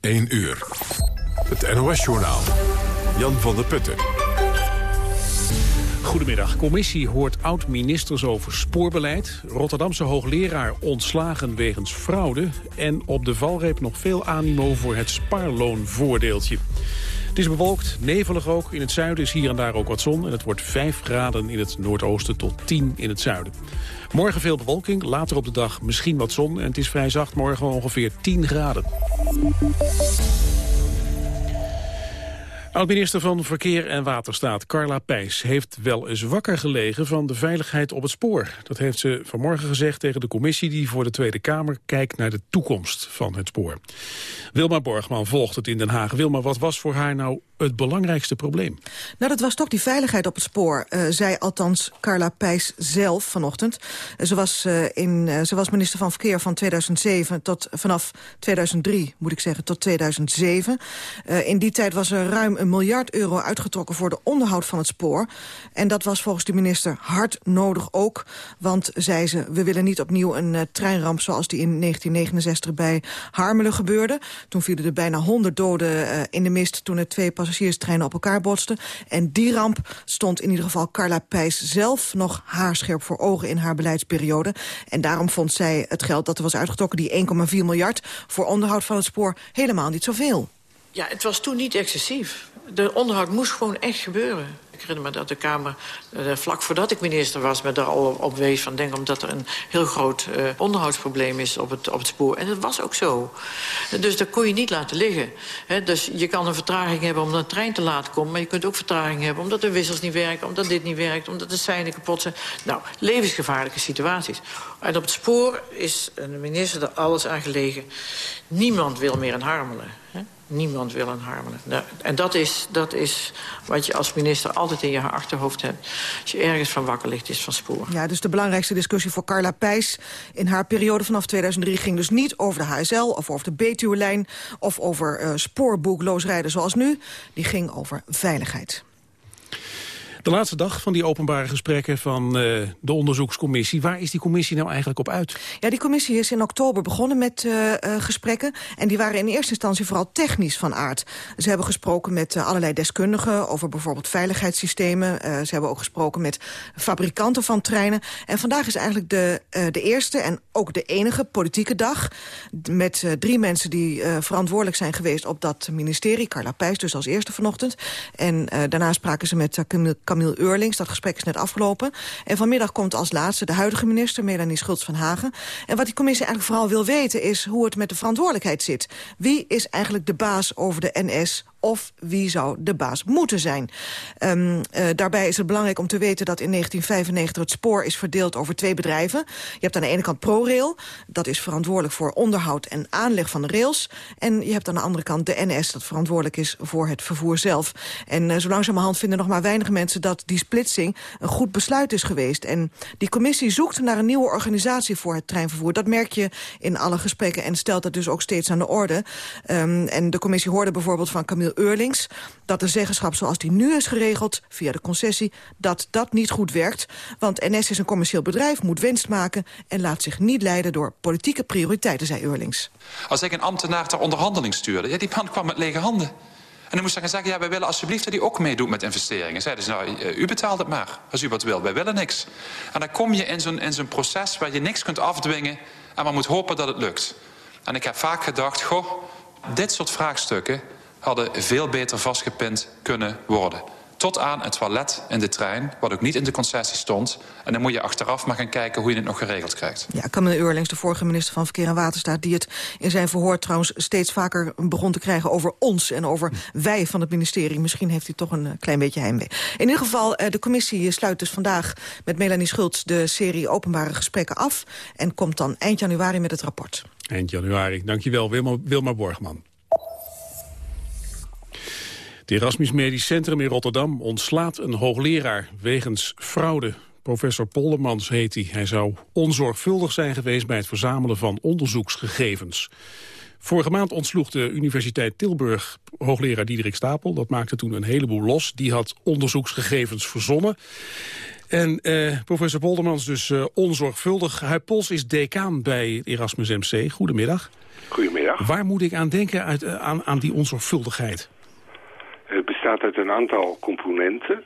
1 uur. Het NOS-journaal. Jan van der Putten. Goedemiddag. Commissie hoort oud-ministers over spoorbeleid. Rotterdamse hoogleraar ontslagen wegens fraude. En op de valreep nog veel animo voor het spaarloonvoordeeltje. Het is bewolkt, nevelig ook. In het zuiden is hier en daar ook wat zon. En het wordt 5 graden in het noordoosten tot 10 in het zuiden. Morgen veel bewolking, later op de dag misschien wat zon. En het is vrij zacht, morgen ongeveer 10 graden. Oud-minister van Verkeer en Waterstaat Carla Pijs heeft wel eens wakker gelegen van de veiligheid op het spoor. Dat heeft ze vanmorgen gezegd tegen de commissie die voor de Tweede Kamer kijkt naar de toekomst van het spoor. Wilma Borgman volgt het in Den Haag. Wilma, wat was voor haar nou het belangrijkste probleem? Nou, dat was toch die veiligheid op het spoor, uh, zei althans Carla Pijs zelf vanochtend. Ze, was, uh, in, ze was minister van Verkeer van 2007 tot vanaf 2003, moet ik zeggen, tot 2007. in die tijd was er ruim een miljard euro uitgetrokken voor de onderhoud van het spoor. En dat was volgens de minister hard nodig ook, want, zei ze, we willen niet opnieuw een treinramp zoals die in 1969 bij Harmelen gebeurde. Toen vielen er bijna 100 doden in de mist toen er twee passagierstreinen op elkaar botsten. En die ramp stond in ieder geval Carla Pijs zelf nog haarscherp voor ogen in haar beleidsperiode. En daarom vond zij het geld dat er was uitgetrokken, die 1,4 miljard... voor onderhoud van het spoor helemaal niet zoveel. Ja, het was toen niet excessief. De onderhoud moest gewoon echt gebeuren. Ik herinner me dat de Kamer, uh, vlak voordat ik minister was... me daar al op wees van denk omdat er een heel groot uh, onderhoudsprobleem is op het, op het spoor. En dat was ook zo. Dus dat kon je niet laten liggen. Dus je kan een vertraging hebben omdat een trein te laat komt... maar je kunt ook vertraging hebben omdat de wissels niet werken... omdat dit niet werkt, omdat de seinen kapot zijn. Nou, levensgevaarlijke situaties. En op het spoor is een minister er alles aan gelegen. Niemand wil meer een harmelen. Niemand wil een harmelen. En dat is, dat is wat je als minister altijd in je achterhoofd hebt. Als je ergens van wakker ligt, is van spoor. Ja, dus de belangrijkste discussie voor Carla Pijs in haar periode vanaf 2003... ging dus niet over de HSL of over de Betuwe-lijn... of over uh, spoorboekloos rijden zoals nu. Die ging over veiligheid. De laatste dag van die openbare gesprekken van uh, de onderzoekscommissie. Waar is die commissie nou eigenlijk op uit? Ja, die commissie is in oktober begonnen met uh, uh, gesprekken. En die waren in eerste instantie vooral technisch van aard. Ze hebben gesproken met allerlei deskundigen over bijvoorbeeld veiligheidssystemen. ze hebben ook gesproken met fabrikanten van treinen. En vandaag is eigenlijk de, de eerste en ook de enige politieke dag... met drie mensen die verantwoordelijk zijn geweest op dat ministerie. Carla Pijs dus als eerste vanochtend. En daarna spraken ze met Camille Camille Eurlings. Dat gesprek is net afgelopen. En vanmiddag komt als laatste de huidige minister, Melanie Schultz van Hagen. En wat die commissie eigenlijk vooral wil weten is hoe het met de verantwoordelijkheid zit. Wie is eigenlijk de baas over de NS of wie zou de baas moeten zijn. Um, uh, daarbij is het belangrijk om te weten dat in 1995 het spoor is verdeeld over twee bedrijven. Je hebt aan de ene kant ProRail, dat is verantwoordelijk voor onderhoud en aanleg van de rails. En je hebt aan de andere kant de NS, dat verantwoordelijk is voor het vervoer zelf. En uh, zo langzamerhand vinden nog maar weinig mensen dat die splitsing een goed besluit is geweest. En die commissie zoekt naar een nieuwe organisatie voor het treinvervoer. Dat merk je in alle gesprekken en stelt dat dus ook steeds aan de orde. Um, en de commissie hoorde bijvoorbeeld van Camille Eurlings... dat de zeggenschap zoals die nu is geregeld, via de concessie... dat dat niet goed werkt. Want NS is een commercieel bedrijf, moet winst maken... en laat zich niet leiden door politieke prioriteiten, zei Eurlings. Als ik een ambtenaar ter onderhandeling stuurde... Die man kwam met lege handen. En dan moest ik gaan zeggen, ja, wij willen alsjeblieft dat hij ook meedoet met investeringen. Zeiden ze, nou, u betaalt het maar, als u wat wil. Wij willen niks. En dan kom je in zo'n zo'n proces waar je niks kunt afdwingen... en maar moet hopen dat het lukt. En ik heb vaak gedacht, goh, dit soort vraagstukken hadden veel beter vastgepind kunnen worden. Tot aan het toilet in de trein, wat ook niet in de concessie stond. En dan moet je achteraf maar gaan kijken hoe je het nog geregeld krijgt. Ja, Camille Eurlings, de vorige minister van Verkeer en Waterstaat... die het in zijn verhoor trouwens steeds vaker begon te krijgen over ons... en over wij van het ministerie. Misschien heeft hij toch een klein beetje heimwee. In ieder geval, de commissie sluit dus vandaag met Melanie Schultz... de serie openbare gesprekken af en komt dan eind januari met het rapport. Eind januari, dankjewel Wilma, Wilma Borgman. Het Erasmus Medisch Centrum in Rotterdam ontslaat een hoogleraar wegens fraude. Professor Poldermans heet hij. Hij zou onzorgvuldig zijn geweest bij het verzamelen van onderzoeksgegevens. Vorige maand ontsloeg de Universiteit Tilburg hoogleraar Diederik Stapel. Dat maakte toen een heleboel los. Die had onderzoeksgegevens verzonnen. En eh, professor Poldermans dus uh, onzorgvuldig. Huip Pols is decaan bij Erasmus MC. Goedemiddag. Goedemiddag. Waar moet ik aan denken uit, uh, aan, aan die onzorgvuldigheid? Het bestaat uit een aantal componenten.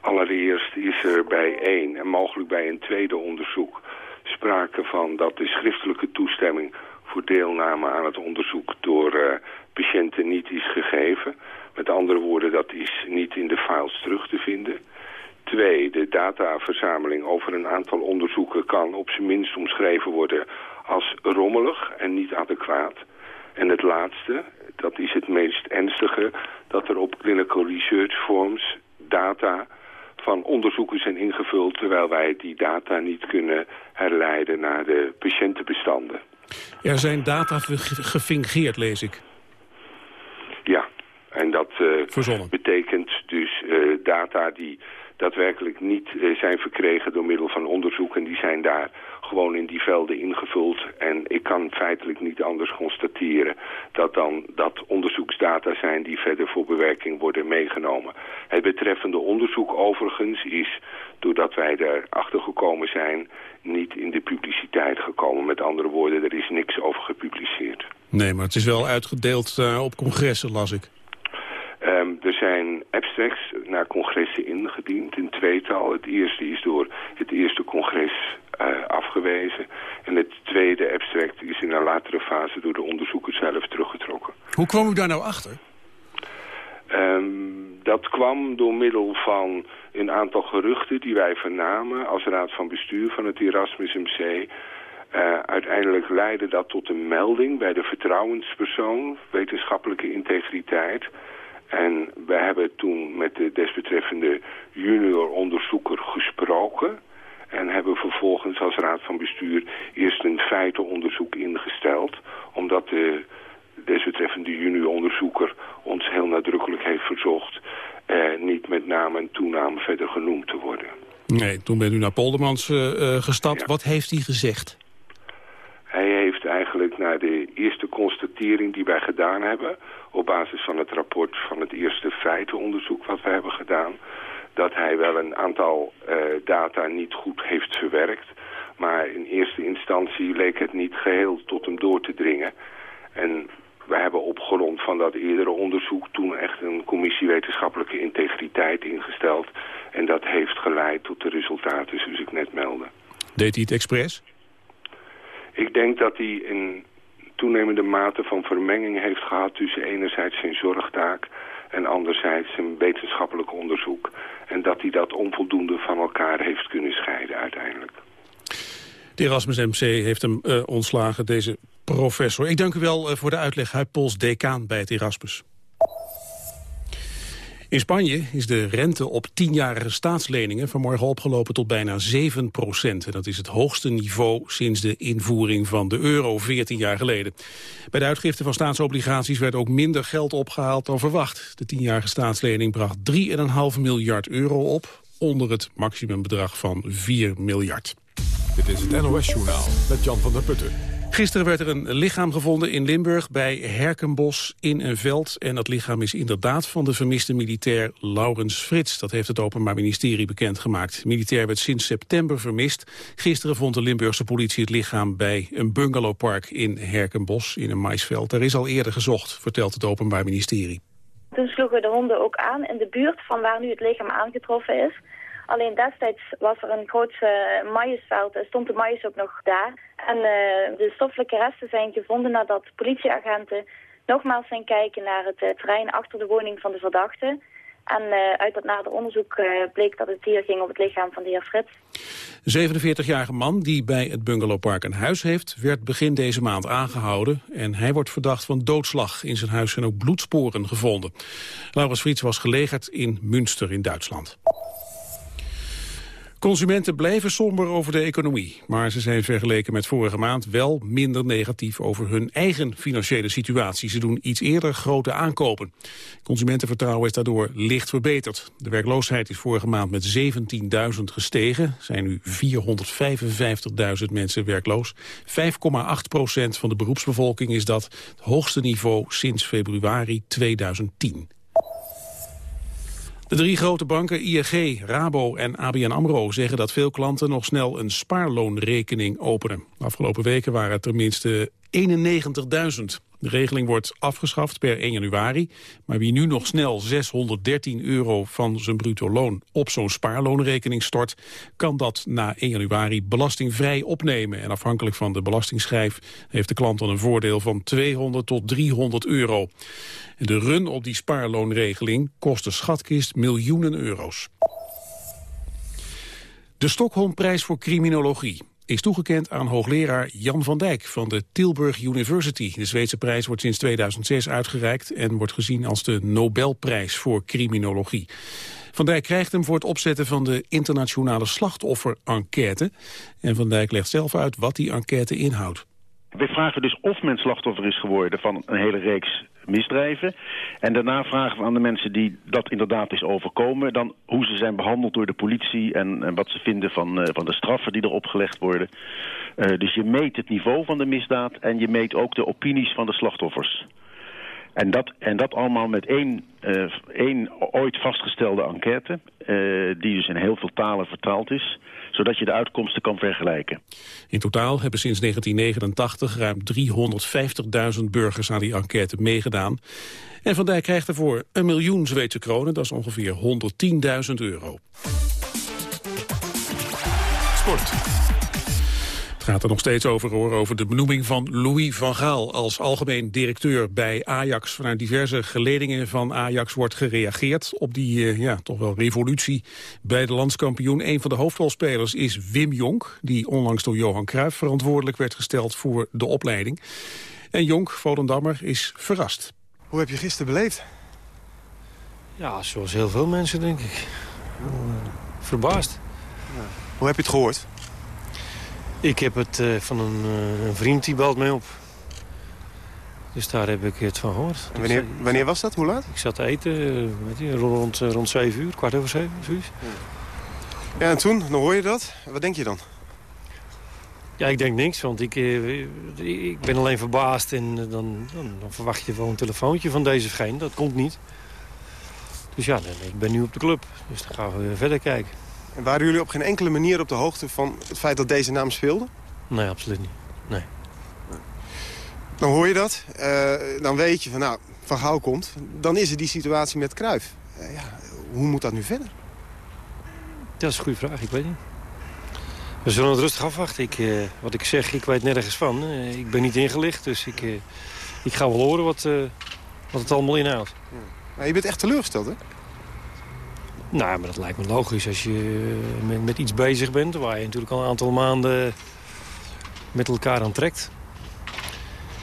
Allereerst is er bij één en mogelijk bij een tweede onderzoek sprake van dat de schriftelijke toestemming voor deelname aan het onderzoek door uh, patiënten niet is gegeven. Met andere woorden, dat is niet in de files terug te vinden. Twee, de dataverzameling over een aantal onderzoeken kan op zijn minst omschreven worden als rommelig en niet adequaat. En het laatste, dat is het meest ernstige, dat er op clinical research forms data van onderzoeken zijn ingevuld... terwijl wij die data niet kunnen herleiden naar de patiëntenbestanden. Er zijn data gefingeerd, lees ik. Ja, en dat uh, betekent dus uh, data die daadwerkelijk niet uh, zijn verkregen door middel van onderzoek. En die zijn daar gewoon in die velden ingevuld. En ik kan feitelijk niet anders constateren dat dan dat onderzoeksdata zijn die verder voor bewerking worden meegenomen. Het betreffende onderzoek overigens is, doordat wij erachter gekomen zijn, niet in de publiciteit gekomen. Met andere woorden, er is niks over gepubliceerd. Nee, maar het is wel uitgedeeld uh, op congressen, las ik. Um, er zijn abstracts naar congressen ingediend in tweetal. Het eerste is door het eerste congres uh, afgewezen. En het tweede abstract is in een latere fase door de onderzoekers zelf teruggetrokken. Hoe kwam u daar nou achter? Um, dat kwam door middel van een aantal geruchten die wij vernamen als raad van bestuur van het Erasmus MC. Uh, uiteindelijk leidde dat tot een melding bij de vertrouwenspersoon, wetenschappelijke integriteit. En we hebben toen met de desbetreffende junior onderzoeker gesproken. En hebben vervolgens als raad van bestuur eerst een feitenonderzoek ingesteld. Omdat de desbetreffende junior onderzoeker ons heel nadrukkelijk heeft verzocht... Eh, niet met naam en toenaam verder genoemd te worden. Nee, toen bent u naar Poldermans uh, uh, gestapt. Ja. Wat heeft hij gezegd? Hij heeft eigenlijk naar de eerste constatering die wij gedaan hebben... op basis van het rapport van het eerste feitenonderzoek wat we hebben gedaan... dat hij wel een aantal uh, data niet goed heeft verwerkt... maar in eerste instantie leek het niet geheel tot hem door te dringen... En we hebben op grond van dat eerdere onderzoek toen echt een commissie wetenschappelijke integriteit ingesteld. En dat heeft geleid tot de resultaten zoals ik net meldde. Deed hij het expres? Ik denk dat hij een toenemende mate van vermenging heeft gehad tussen enerzijds zijn zorgtaak en anderzijds zijn wetenschappelijk onderzoek. En dat hij dat onvoldoende van elkaar heeft kunnen scheiden uiteindelijk. De Erasmus MC heeft hem uh, ontslagen, deze professor. Ik dank u wel uh, voor de uitleg. Huip Pols, decaan bij het Erasmus. In Spanje is de rente op tienjarige staatsleningen vanmorgen opgelopen tot bijna 7 procent. Dat is het hoogste niveau sinds de invoering van de euro 14 jaar geleden. Bij de uitgifte van staatsobligaties werd ook minder geld opgehaald dan verwacht. De tienjarige staatslening bracht 3,5 miljard euro op, onder het maximumbedrag van 4 miljard. Dit is het NOS-journaal met Jan van der Putten. Gisteren werd er een lichaam gevonden in Limburg bij Herkenbos in een veld. En dat lichaam is inderdaad van de vermiste militair Laurens Frits. Dat heeft het Openbaar Ministerie bekendgemaakt. Militair werd sinds september vermist. Gisteren vond de Limburgse politie het lichaam bij een bungalowpark in Herkenbos in een maisveld. Er is al eerder gezocht, vertelt het Openbaar Ministerie. Toen sloegen de honden ook aan in de buurt van waar nu het lichaam aangetroffen is. Alleen destijds was er een groot uh, maïsveld, stond de maïs ook nog daar. En uh, de stoffelijke resten zijn gevonden nadat politieagenten nogmaals zijn kijken naar het uh, terrein achter de woning van de verdachte. En uit dat nader onderzoek bleek dat het hier ging om het lichaam van de heer Frits. De 47-jarige man die bij het bungalowpark een huis heeft... werd begin deze maand aangehouden. En hij wordt verdacht van doodslag. In zijn huis zijn ook bloedsporen gevonden. Laurens Frits was gelegerd in Münster in Duitsland. Consumenten blijven somber over de economie. Maar ze zijn vergeleken met vorige maand wel minder negatief over hun eigen financiële situatie. Ze doen iets eerder grote aankopen. Consumentenvertrouwen is daardoor licht verbeterd. De werkloosheid is vorige maand met 17.000 gestegen. Er zijn nu 455.000 mensen werkloos. 5,8 procent van de beroepsbevolking is dat. Het hoogste niveau sinds februari 2010. De drie grote banken ING, Rabo en ABN AMRO zeggen dat veel klanten nog snel een spaarloonrekening openen. Afgelopen weken waren het tenminste 91.000. De regeling wordt afgeschaft per 1 januari. Maar wie nu nog snel 613 euro van zijn bruto loon op zo'n spaarloonrekening stort... kan dat na 1 januari belastingvrij opnemen. En afhankelijk van de belastingsschijf heeft de klant dan een voordeel van 200 tot 300 euro. De run op die spaarloonregeling kost de schatkist miljoenen euro's. De Stockholmprijs voor criminologie is toegekend aan hoogleraar Jan van Dijk van de Tilburg University. De Zweedse prijs wordt sinds 2006 uitgereikt en wordt gezien als de Nobelprijs voor criminologie. Van Dijk krijgt hem voor het opzetten van de internationale slachtoffer-enquête. En Van Dijk legt zelf uit wat die enquête inhoudt. We vragen dus of men slachtoffer is geworden van een hele reeks misdrijven. En daarna vragen we aan de mensen die dat inderdaad is overkomen... dan hoe ze zijn behandeld door de politie en, en wat ze vinden van, uh, van de straffen die er opgelegd worden. Uh, dus je meet het niveau van de misdaad en je meet ook de opinies van de slachtoffers. En dat, en dat allemaal met één, uh, één ooit vastgestelde enquête... die dus in heel veel talen vertaald is zodat je de uitkomsten kan vergelijken. In totaal hebben sinds 1989 ruim 350.000 burgers aan die enquête meegedaan. En Van Dijk krijgt ervoor een miljoen Zweedse kronen, dat is ongeveer 110.000 euro. Sport. Het gaat er nog steeds over, hoor, over de benoeming van Louis van Gaal als algemeen directeur bij Ajax. Vanuit diverse geledingen van Ajax wordt gereageerd op die uh, ja, toch wel revolutie bij de landskampioen. Een van de hoofdrolspelers is Wim Jonk, die onlangs door Johan Cruijff verantwoordelijk werd gesteld voor de opleiding. En Jonk, Volendammer, is verrast. Hoe heb je gisteren beleefd? Ja, zoals heel veel mensen, denk ik. Verbaasd. Ja. Hoe heb je het gehoord? Ik heb het uh, van een, uh, een, vriend die belt mij op. Dus daar heb ik het van gehoord. En wanneer, wanneer was dat? Hoe laat? Ik zat te eten weet je, rond, rond 7 uur, kwart over 7, zoiets. Ja. en toen? Dan hoor je dat. Wat denk je dan? Ja, ik denk niks, want ik, ik ben alleen verbaasd. En dan, dan, dan, verwacht je wel een telefoontje van deze geen. Dat komt niet. Dus ja, ik ben nu op de club. Dus dan gaan we weer verder kijken. En waren jullie op geen enkele manier op de hoogte van het feit dat deze naam speelde? Nee, absoluut niet. Nee. Dan hoor je dat. Uh, dan weet je van, nou, Van Gaal komt. Dan is er die situatie met Kruif. Uh, ja, hoe moet dat nu verder? Dat is een goede vraag, ik weet niet. We zullen het rustig afwachten. Ik, uh, wat ik zeg, ik weet nergens van. ik ben niet ingelicht, dus ik, ik ga wel horen wat, wat het allemaal inhoudt. Ja. Maar je bent echt teleurgesteld, hè? Nou, maar dat lijkt me logisch als je met, met, iets bezig bent... waar je natuurlijk al een aantal maanden met elkaar aan trekt.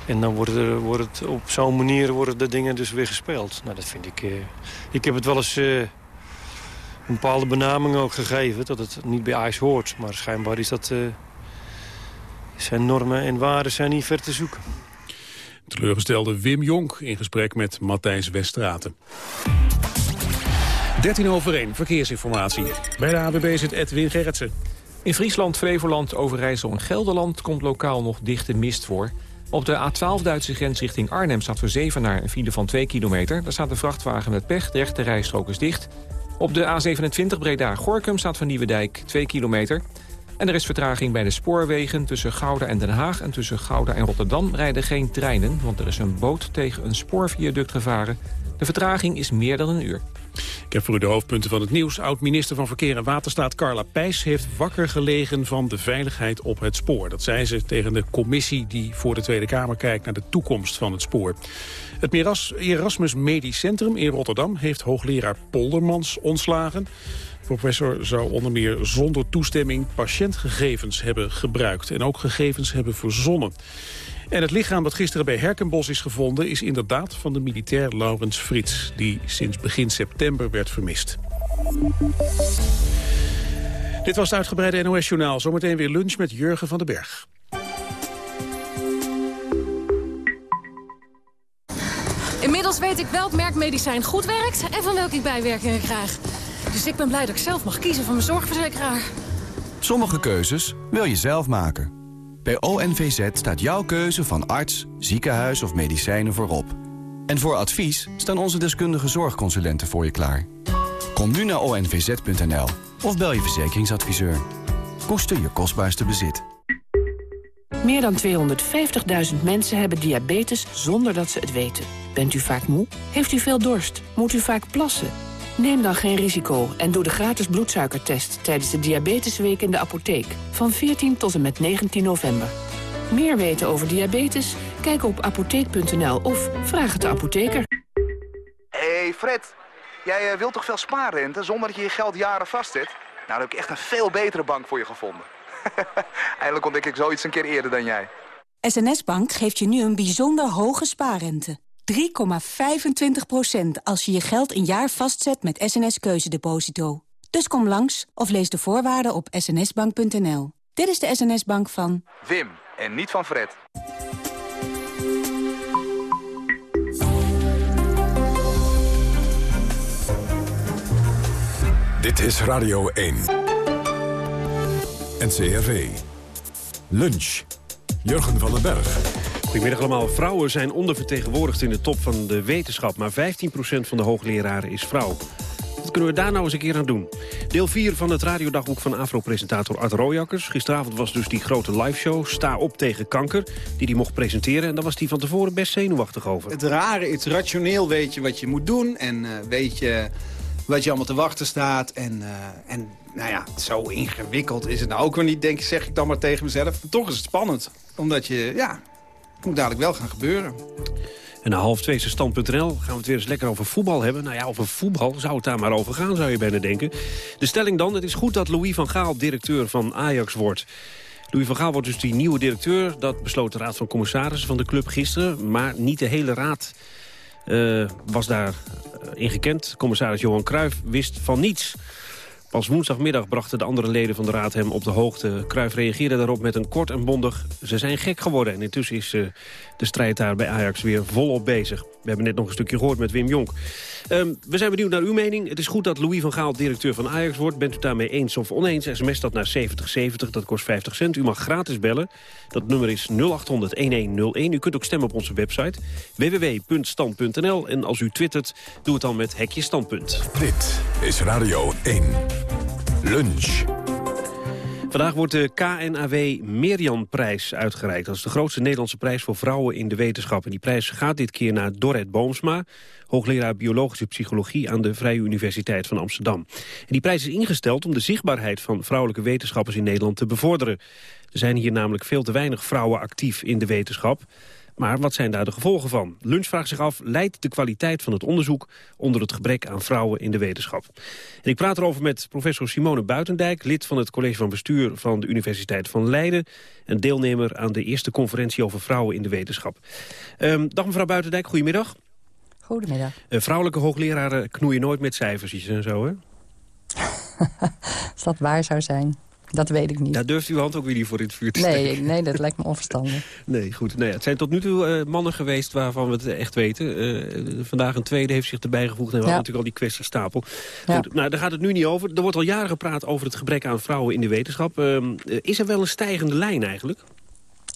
En dan wordt, er, wordt het op zo'n manier worden de dingen dus weer gespeeld. Nou, dat vind ik... Uh, ik heb het wel eens uh, een bepaalde benaming ook gegeven... dat het niet bij IJs hoort. Maar schijnbaar is dat... Uh, zijn normen en waarden zijn niet ver te zoeken. Teleurgestelde Wim Jonk in gesprek met Matthijs Westraten. 13 over 1, verkeersinformatie. Bij de AWB zit Edwin Gerritsen. In Friesland, Flevoland, Overijssel en Gelderland komt lokaal nog dichte mist voor. Op de A12 Duitse grens richting Arnhem staat voor Zevenaar een file van 2 kilometer. Daar staat een vrachtwagen met pech, de rechte rijstrook is dicht. Op de A27 Breda-Gorkum staat van Nieuwedijk 2 kilometer. En er is vertraging bij de spoorwegen tussen Gouda en Den Haag... en tussen Gouda en Rotterdam rijden geen treinen... want er is een boot tegen een spoorviaduct gevaren. De vertraging is meer dan een uur. Ik heb voor u de hoofdpunten van het nieuws. Oud-minister van Verkeer en Waterstaat Carla Pijs heeft wakker gelegen van de veiligheid op het spoor. Dat zei ze tegen de commissie die voor de Tweede Kamer kijkt naar de toekomst van het spoor. Het Erasmus Medisch Centrum in Rotterdam heeft hoogleraar Poldermans ontslagen. De professor zou onder meer zonder toestemming patiëntgegevens hebben gebruikt en ook gegevens hebben verzonnen. En het lichaam dat gisteren bij Herkenbos is gevonden... is inderdaad van de militair Laurens Frits... die sinds begin september werd vermist. Dit was het uitgebreide NOS-journaal. Zometeen weer lunch met Jurgen van den Berg. Inmiddels weet ik welk merk medicijn goed werkt... en van welke ik bijwerkingen krijg. Dus ik ben blij dat ik zelf mag kiezen van mijn zorgverzekeraar. Sommige keuzes wil je zelf maken. Bij ONVZ staat jouw keuze van arts, ziekenhuis of medicijnen voorop. En voor advies staan onze deskundige zorgconsulenten voor je klaar. Kom nu naar onvz.nl of bel je verzekeringsadviseur. Koester je kostbaarste bezit. Meer dan 250.000 mensen hebben diabetes zonder dat ze het weten. Bent u vaak moe? Heeft u veel dorst? Moet u vaak plassen? Neem dan geen risico en doe de gratis bloedsuikertest... tijdens de Diabetesweek in de apotheek. Van 14 tot en met 19 november. Meer weten over diabetes? Kijk op apotheek.nl of vraag het de apotheker. hey Fred, jij eh, wilt toch veel spaarrente zonder dat je je geld jaren vastzet? Nou, dan heb ik echt een veel betere bank voor je gevonden. Eindelijk ontdek ik zoiets een keer eerder dan jij. SNS Bank geeft je nu een bijzonder hoge spaarrente. 3,25% als je je geld een jaar vastzet met SNS Keuzedeposito. Dus kom langs of lees de voorwaarden op snsbank.nl. Dit is de SNS Bank van... Wim, en niet van Fred. Dit is Radio 1. NCRV. Lunch. Jurgen van den Berg. Goedemiddag allemaal. Vrouwen zijn ondervertegenwoordigd in de top van de wetenschap. Maar 15% van de hoogleraren is vrouw. Wat kunnen we daar nou eens een keer aan doen? Deel 4 van het radiodagboek van Afro-presentator Art Royakkers. Gisteravond was dus die grote liveshow Sta op tegen kanker... die hij mocht presenteren. En daar was hij van tevoren best zenuwachtig over. Het rare is, rationeel weet je wat je moet doen... en uh, weet je wat je allemaal te wachten staat. En, uh, en nou ja, zo ingewikkeld is het nou ook weer niet, denk, zeg ik dan maar tegen mezelf. Toch is het spannend, omdat je, ja, het moet dadelijk wel gaan gebeuren. En na half twee stand.nl gaan we het weer eens lekker over voetbal hebben. Nou ja, over voetbal zou het daar maar over gaan, zou je bijna denken. De stelling dan, het is goed dat Louis van Gaal directeur van Ajax wordt. Louis van Gaal wordt dus die nieuwe directeur. Dat besloot de Raad van Commissarissen van de club gisteren. Maar niet de hele raad uh, was daar ingekend. Commissaris Johan Cruijff wist van niets. Pas woensdagmiddag brachten de andere leden van de Raad hem op de hoogte. Cruijff reageerde daarop met een kort en bondig... ze zijn gek geworden. En intussen is uh, de strijd daar bij Ajax weer volop bezig. We hebben net nog een stukje gehoord met Wim Jonk. Um, we zijn benieuwd naar uw mening. Het is goed dat Louis van Gaal directeur van Ajax wordt. Bent u daarmee eens of oneens? SMS dat naar 7070, dat kost 50 cent. U mag gratis bellen. Dat nummer is 0800-1101. U kunt ook stemmen op onze website www.stand.nl. En als u twittert, doe het dan met hekje standpunt. Dit is Radio 1. Lunch. Vandaag wordt de KNAW Merian-prijs uitgereikt. Dat is de grootste Nederlandse prijs voor vrouwen in de wetenschap. En die prijs gaat dit keer naar Dorrit Boomsma... hoogleraar biologische psychologie aan de Vrije Universiteit van Amsterdam. En die prijs is ingesteld om de zichtbaarheid van vrouwelijke wetenschappers in Nederland te bevorderen. Er zijn hier namelijk veel te weinig vrouwen actief in de wetenschap... Maar wat zijn daar de gevolgen van? Lunch vraagt zich af, leidt de kwaliteit van het onderzoek... onder het gebrek aan vrouwen in de wetenschap? En ik praat erover met professor Simone Buitendijk... lid van het college van bestuur van de Universiteit van Leiden... en deelnemer aan de eerste conferentie over vrouwen in de wetenschap. Um, dag mevrouw Buitendijk, goedemiddag. Goedemiddag. Uh, vrouwelijke hoogleraren knoeien nooit met cijfertjes en zo, hè? Als dat waar zou zijn. Dat weet ik niet. Daar durft uw hand ook weer niet voor in het vuur te nee, steken. Nee, dat lijkt me onverstandig. nee, goed. Nee, het zijn tot nu toe uh, mannen geweest waarvan we het echt weten. Uh, vandaag een tweede heeft zich erbij gevoegd. En we ja. hadden natuurlijk al die kwestiestapel. Ja. Goed, nou, daar gaat het nu niet over. Er wordt al jaren gepraat over het gebrek aan vrouwen in de wetenschap. Uh, is er wel een stijgende lijn eigenlijk?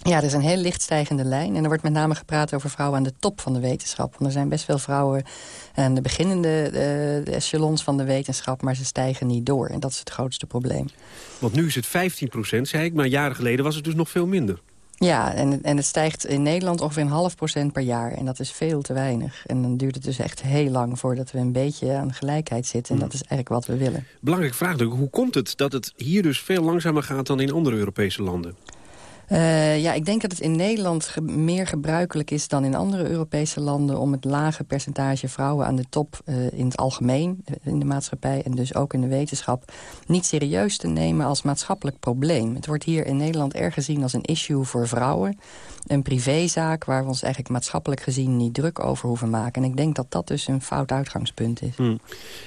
Ja, er is een heel licht stijgende lijn. En er wordt met name gepraat over vrouwen aan de top van de wetenschap. Want er zijn best veel vrouwen aan de beginnende de echelons van de wetenschap... maar ze stijgen niet door. En dat is het grootste probleem. Want nu is het 15 procent, zei ik. Maar jaren geleden was het dus nog veel minder. Ja, en, en het stijgt in Nederland ongeveer een half procent per jaar. En dat is veel te weinig. En dan duurt het dus echt heel lang voordat we een beetje aan gelijkheid zitten. En mm. dat is eigenlijk wat we willen. Belangrijke vraag. Hoe komt het dat het hier dus veel langzamer gaat dan in andere Europese landen? Uh, ja, ik denk dat het in Nederland meer gebruikelijk is dan in andere Europese landen... om het lage percentage vrouwen aan de top uh, in het algemeen in de maatschappij... en dus ook in de wetenschap, niet serieus te nemen als maatschappelijk probleem. Het wordt hier in Nederland erg gezien als een issue voor vrouwen. Een privézaak waar we ons eigenlijk maatschappelijk gezien niet druk over hoeven maken. En ik denk dat dat dus een fout uitgangspunt is. Hmm.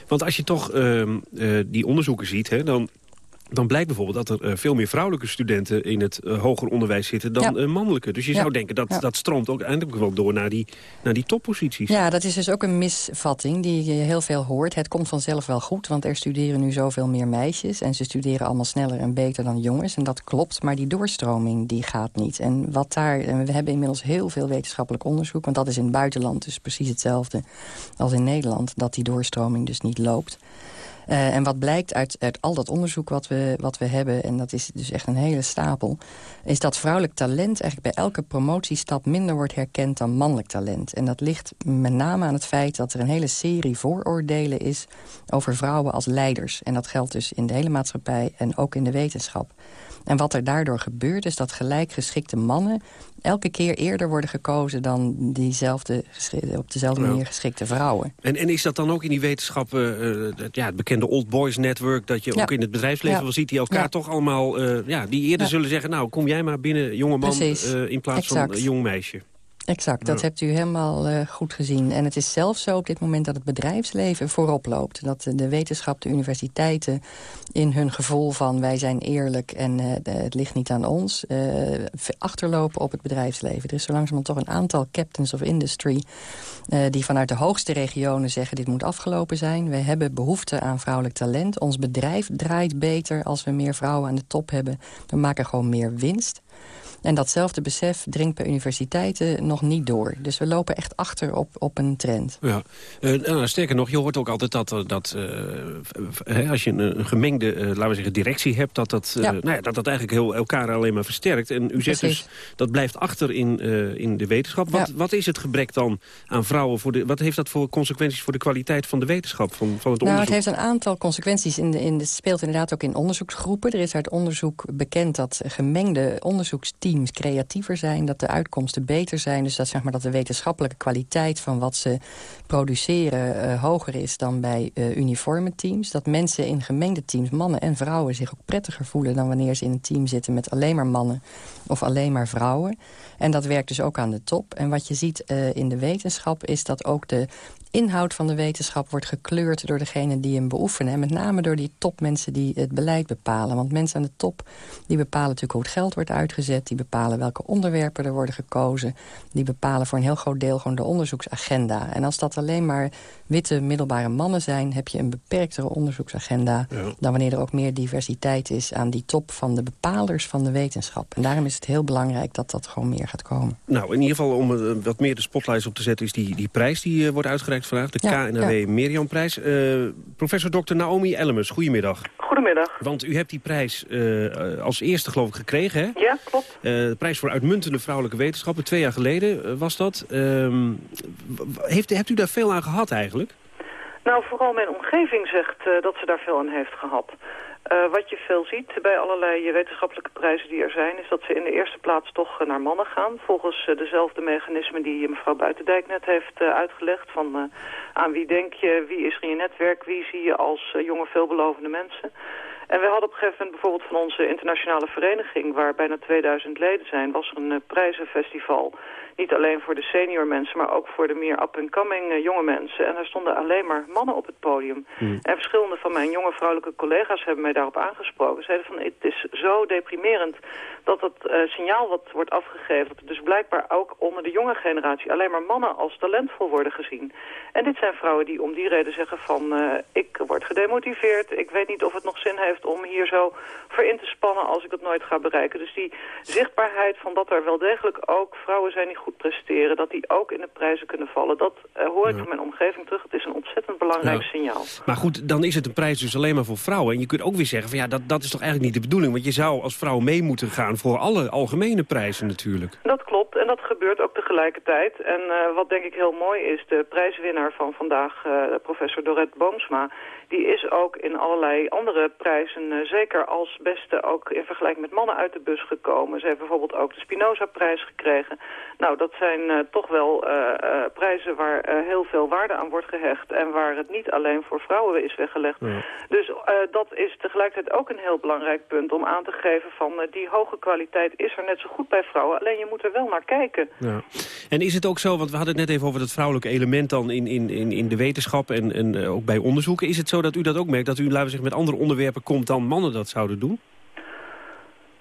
Want als je toch uh, die onderzoeken ziet, hè, dan dan blijkt bijvoorbeeld dat er uh, veel meer vrouwelijke studenten in het uh, hoger onderwijs zitten dan ja. uh, mannelijke. Dus je ja. zou denken dat dat stroomt ook eindelijk wel door naar die, naar die topposities. Ja, dat is dus ook een misvatting die je heel veel hoort. Het komt vanzelf wel goed, want er studeren nu zoveel meer meisjes en ze studeren allemaal sneller en beter dan jongens. En dat klopt, maar die doorstroming die gaat niet. En wat daar, en we hebben inmiddels heel veel wetenschappelijk onderzoek, want dat is in het buitenland dus precies hetzelfde als in Nederland, dat die doorstroming dus niet loopt. En wat blijkt uit, uit al dat onderzoek wat we, wat we hebben... en dat is dus echt een hele stapel... is dat vrouwelijk talent eigenlijk bij elke promotiestap... minder wordt herkend dan mannelijk talent. En dat ligt met name aan het feit dat er een hele serie vooroordelen is... over vrouwen als leiders. En dat geldt dus in de hele maatschappij en ook in de wetenschap. En wat er daardoor gebeurt is dat gelijkgeschikte mannen... elke keer eerder worden gekozen dan diezelfde, op dezelfde manier geschikte vrouwen. En, en is dat dan ook in die wetenschap, uh, ja, het bekende Old Boys Network... dat je ook in het bedrijfsleven wel ziet die elkaar toch allemaal... Uh, ja, die eerder zullen zeggen, nou kom jij maar binnen, jongeman... in plaats exact. van jong meisje. Exact, dat hebt u helemaal uh, goed gezien. En het is zelfs zo op dit moment dat het bedrijfsleven voorop loopt. Dat de wetenschap, de universiteiten in hun gevoel van wij zijn eerlijk en uh, het ligt niet aan ons... Uh, achterlopen op het bedrijfsleven. Er is zo langzamerhand toch een aantal captains of industry... die vanuit de hoogste regionen zeggen dit moet afgelopen zijn. We hebben behoefte aan vrouwelijk talent. Ons bedrijf draait beter als we meer vrouwen aan de top hebben. We maken gewoon meer winst. En datzelfde besef dringt bij universiteiten nog niet door. Dus we lopen echt achter op, op een trend. Ja. Uh, nou, sterker nog, je hoort ook altijd dat, eh, dat uh, als je een, een gemengde uh, laten we zeggen, directie hebt... dat dat, ja. nou ja, dat, dat eigenlijk heel elkaar alleen maar versterkt. En u zegt dus, dat blijft achter in, in de wetenschap. Wat, wat is het gebrek dan aan vrouwen? Voor de, wat heeft dat voor consequenties voor de kwaliteit van de wetenschap, van, van het onderzoek? Nou, het heeft een aantal consequenties. In de, in het speelt inderdaad ook in onderzoeksgroepen. Er is uit onderzoek bekend dat gemengde onderzoeksteams teams creatiever zijn, dat de uitkomsten beter zijn. Dus dat, zeg maar, dat de wetenschappelijke kwaliteit van wat ze produceren uh, hoger is dan bij uh, uniforme teams. Dat mensen in gemengde teams, mannen en vrouwen, zich ook prettiger voelen dan wanneer ze in een team zitten met alleen maar mannen of alleen maar vrouwen. En dat werkt dus ook aan de top. En wat je ziet uh, in de wetenschap is dat ook de inhoud van de wetenschap wordt gekleurd door degene die hem beoefenen. En met name door die topmensen die het beleid bepalen. Want mensen aan de top die bepalen natuurlijk hoe het geld wordt uitgezet. Die bepalen welke onderwerpen er worden gekozen. Die bepalen voor een heel groot deel gewoon de onderzoeksagenda. En als dat alleen maar witte middelbare mannen zijn... heb je een beperktere onderzoeksagenda... dan wanneer er ook meer diversiteit is aan die top van de bepalers van de wetenschap. En daarom is het heel belangrijk dat dat gewoon meer gaat komen. Nou, in ieder geval om uh, wat meer de spotlights op te zetten... is die, die prijs die uh, wordt uitgereikt vandaag, de ja, KNW ja. Merian-prijs. Uh, professor Dr. Naomi Ellemers, goedemiddag. Goedemiddag. Want u hebt die prijs als eerste geloof ik gekregen, hè? Ja, klopt. de prijs voor uitmuntende vrouwelijke wetenschappen, twee jaar geleden was dat. Ehm, heeft, hebt u daar veel aan gehad eigenlijk? Nou, vooral mijn omgeving zegt uh, dat ze daar veel aan heeft gehad. Uh, wat je veel ziet bij allerlei wetenschappelijke prijzen die er zijn... is dat ze in de eerste plaats toch naar mannen gaan. Volgens uh, dezelfde mechanismen die mevrouw Buitendijk net heeft uitgelegd. Van aan wie denk je, wie is er in je netwerk, wie zie je als jonge veelbelovende mensen... En we hadden op een gegeven moment bijvoorbeeld van onze internationale vereniging... waar bijna 2000 leden zijn, was er een prijzenfestival niet alleen voor de senior mensen, maar ook voor de meer up-and-coming uh, jonge mensen. En er stonden alleen maar mannen op het podium. Mm. En verschillende van mijn jonge vrouwelijke collega's hebben mij daarop aangesproken. Zeiden van, het is zo deprimerend dat het uh, signaal wat wordt afgegeven... dat er dus blijkbaar ook onder de jonge generatie alleen maar mannen als talentvol worden gezien. En dit zijn vrouwen die om die reden zeggen van... Uh, ik word gedemotiveerd, ik weet niet of het nog zin heeft om hier zo voor in te spannen als ik het nooit ga bereiken. Dus die zichtbaarheid van dat er wel degelijk ook vrouwen zijn die goed presteren... dat die ook in de prijzen kunnen vallen. Dat uh, hoor ik ja. van mijn omgeving terug. Het is een ontzettend belangrijk ja. signaal. Maar goed, dan is het een prijs dus alleen maar voor vrouwen. En je kunt ook weer zeggen, van ja, dat, dat is toch eigenlijk niet de bedoeling. Want je zou als vrouw mee moeten gaan voor alle algemene prijzen natuurlijk. Dat klopt en dat gebeurt ook tegelijkertijd. En uh, wat denk ik heel mooi is, de prijswinnaar van vandaag, uh, professor Dorette Boomsma die is ook in allerlei andere prijzen, uh, zeker als beste, ook in vergelijking met mannen uit de bus gekomen. Ze heeft bijvoorbeeld ook de Spinoza-prijs gekregen. Nou, dat zijn toch wel prijzen waar heel veel waarde aan wordt gehecht en waar het niet alleen voor vrouwen is weggelegd. Ja. Dus dat is tegelijkertijd ook een heel belangrijk punt om aan te geven van die hoge kwaliteit is er net zo goed bij vrouwen, alleen je moet er wel naar kijken. Ja. En is het ook zo, want we hadden het net even over dat vrouwelijke element dan in, in, in, de wetenschap en, en ook bij onderzoeken. Is het zo dat u dat ook merkt, dat u laten we zeggen, met andere onderwerpen komt dan mannen dat zouden doen?